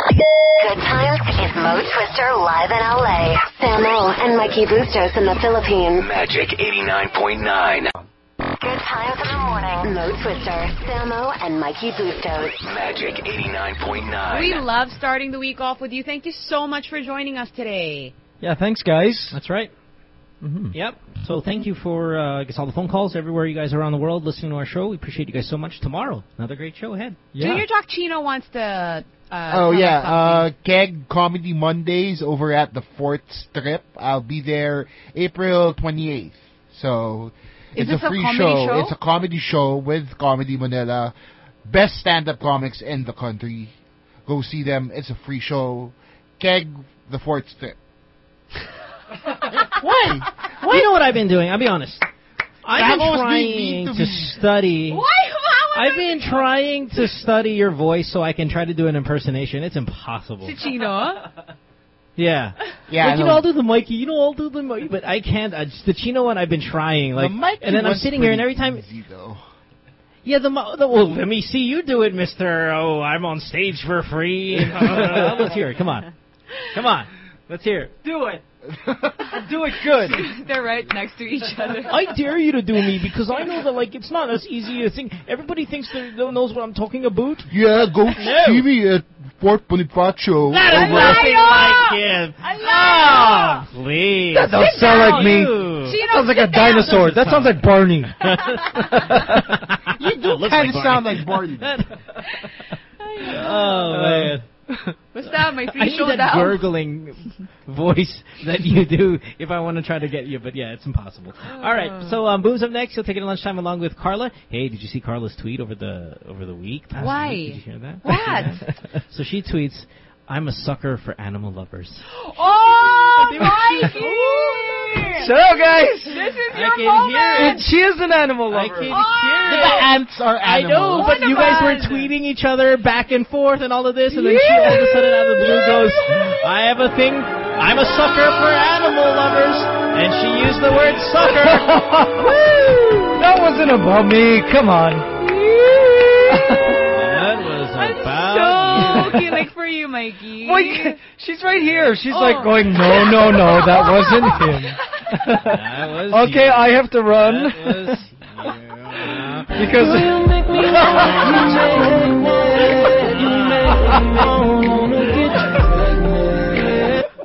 Good times is Mo Twister live in LA. Samo and Mikey Bustos in the Philippines. Magic 89.9. Good times in the morning. Mo Twister, Samo, and Mikey Bustos. Magic 89.9. We love starting the week off with you. Thank you so much for joining us today. Yeah, thanks, guys. That's right. Yep. So thank you for uh, I guess all the phone calls everywhere you guys are around the world listening to our show. We appreciate you guys so much. Tomorrow, another great show ahead. Junior Talk Chino wants to. Uh, oh yeah, uh, Keg Comedy Mondays over at the Fort Strip. I'll be there April 28th. So Is it's this a a free comedy show? It's a comedy show with Comedy Manila, best stand-up comics in the country. Go see them. It's a free show. Keg the Fort Strip. [LAUGHS] Why? Well, you know what I've been doing? I'll be honest. I've been trying to, to study. Why? How I've been trying to study your voice so I can try to do an impersonation. It's impossible. To Chino? [LAUGHS] Yeah. Yeah, I Like, you know. know, I'll do the Mikey. You know, I'll do the Mikey, but I can't. I just, the Chino one, I've been trying. Like, Mikey and then I'm sitting here, and every time, easy, though. yeah, the, mo- the well, let me see you do it, Mister. Oh, I'm on stage for free. Uh, [LAUGHS] [LAUGHS] let's hear it. Come on, come on. Let's hear it. Do it. [LAUGHS] do it good. [LAUGHS] They're right next to each other. I dare you to do me because I know that like it's not as easy a thing. Everybody thinks they they knows what I'm talking about. Yeah, go No. see me at Fort Bonifacio. That is over- nothing like him. Oh, please. That don't Sit sound down, like me. you. Chino, Sounds like a down. dinosaur. That sounds like Barney. [LAUGHS] You do Looks kind like of sound like Barney. oh man. [LAUGHS] What's that? My I need that gurgling [LAUGHS] voice that you do if I want to try to get you, but yeah, it's impossible. All right, so um, Boom's up next. He'll take it at lunchtime along with Carla. Hey, did you see Carla's tweet over the over the week? Why? week? Did you hear that? What? [LAUGHS] so she tweets, "I'm a sucker for animal lovers." [GASPS] Oh, [LAUGHS] Mikey! Shut up, guys. This is I your can moment. hear it. And she is an animal I lover. can Oh! hear The ants are animals. I animals. know, but you guys were tweeting each other back and forth and all of this, and then she all of a sudden out of the blue goes, "I have a thing. I'm a sucker for animal lovers," and she used the word sucker. [LAUGHS] that wasn't about me. Come on. That was about So you. okay, like for you, Mikey. Wait, she's right here. She's Oh. like going, no, no, no, that wasn't [LAUGHS] him. That was okay, you. I have to run That was [LAUGHS] you. because.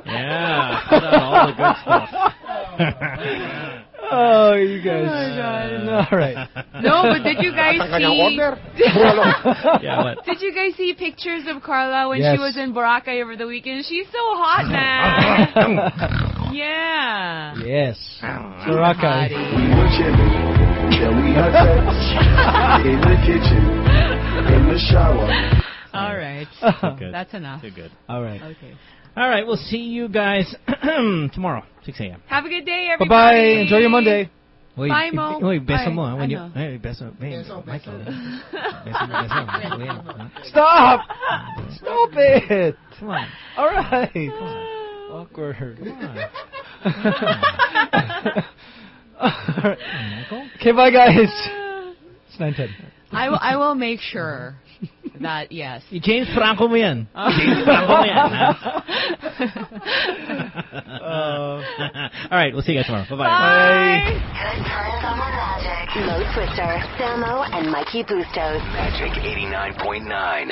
Yeah, all the good stuff. [LAUGHS] Oh, you guys. Oh, All right. No, but did you guys see? [LAUGHS] yeah, what? Did you guys see pictures of Carla when Yes. she was in Boracay over the weekend? She's so hot, [LAUGHS] man. [LAUGHS] yeah. Yes. Hottie. Boracay. Then we had sex in the kitchen, in the shower. All right. Too good. That's enough. Too good. All right. Okay. All right, we'll see you guys [CLEARS THROAT] tomorrow, 6 a.m. Have a good day, Bye everybody. Bye-bye. Enjoy your Monday. Wait, Bye, Mo. Wait, beso Ay, mo. you, ano? hey, beso. Hey, Michael. Beso mo, beso mo. Wait, ah. Stop. Stop it. Come on. All right. Awkward. All right. [LAUGHS] Michael? Okay, bye, guys. [LAUGHS] It's 9:10. I will. I will make sure [LAUGHS] that yes. [LAUGHS] James Franco mo yan. [LAUGHS] James Franco mo yan. ha? Uh, All right, we'll see you guys tomorrow. Bye-bye. Bye. Good times on the Magic. Mo Twister, Samo, and Mikey Bustos. Magic 89.9.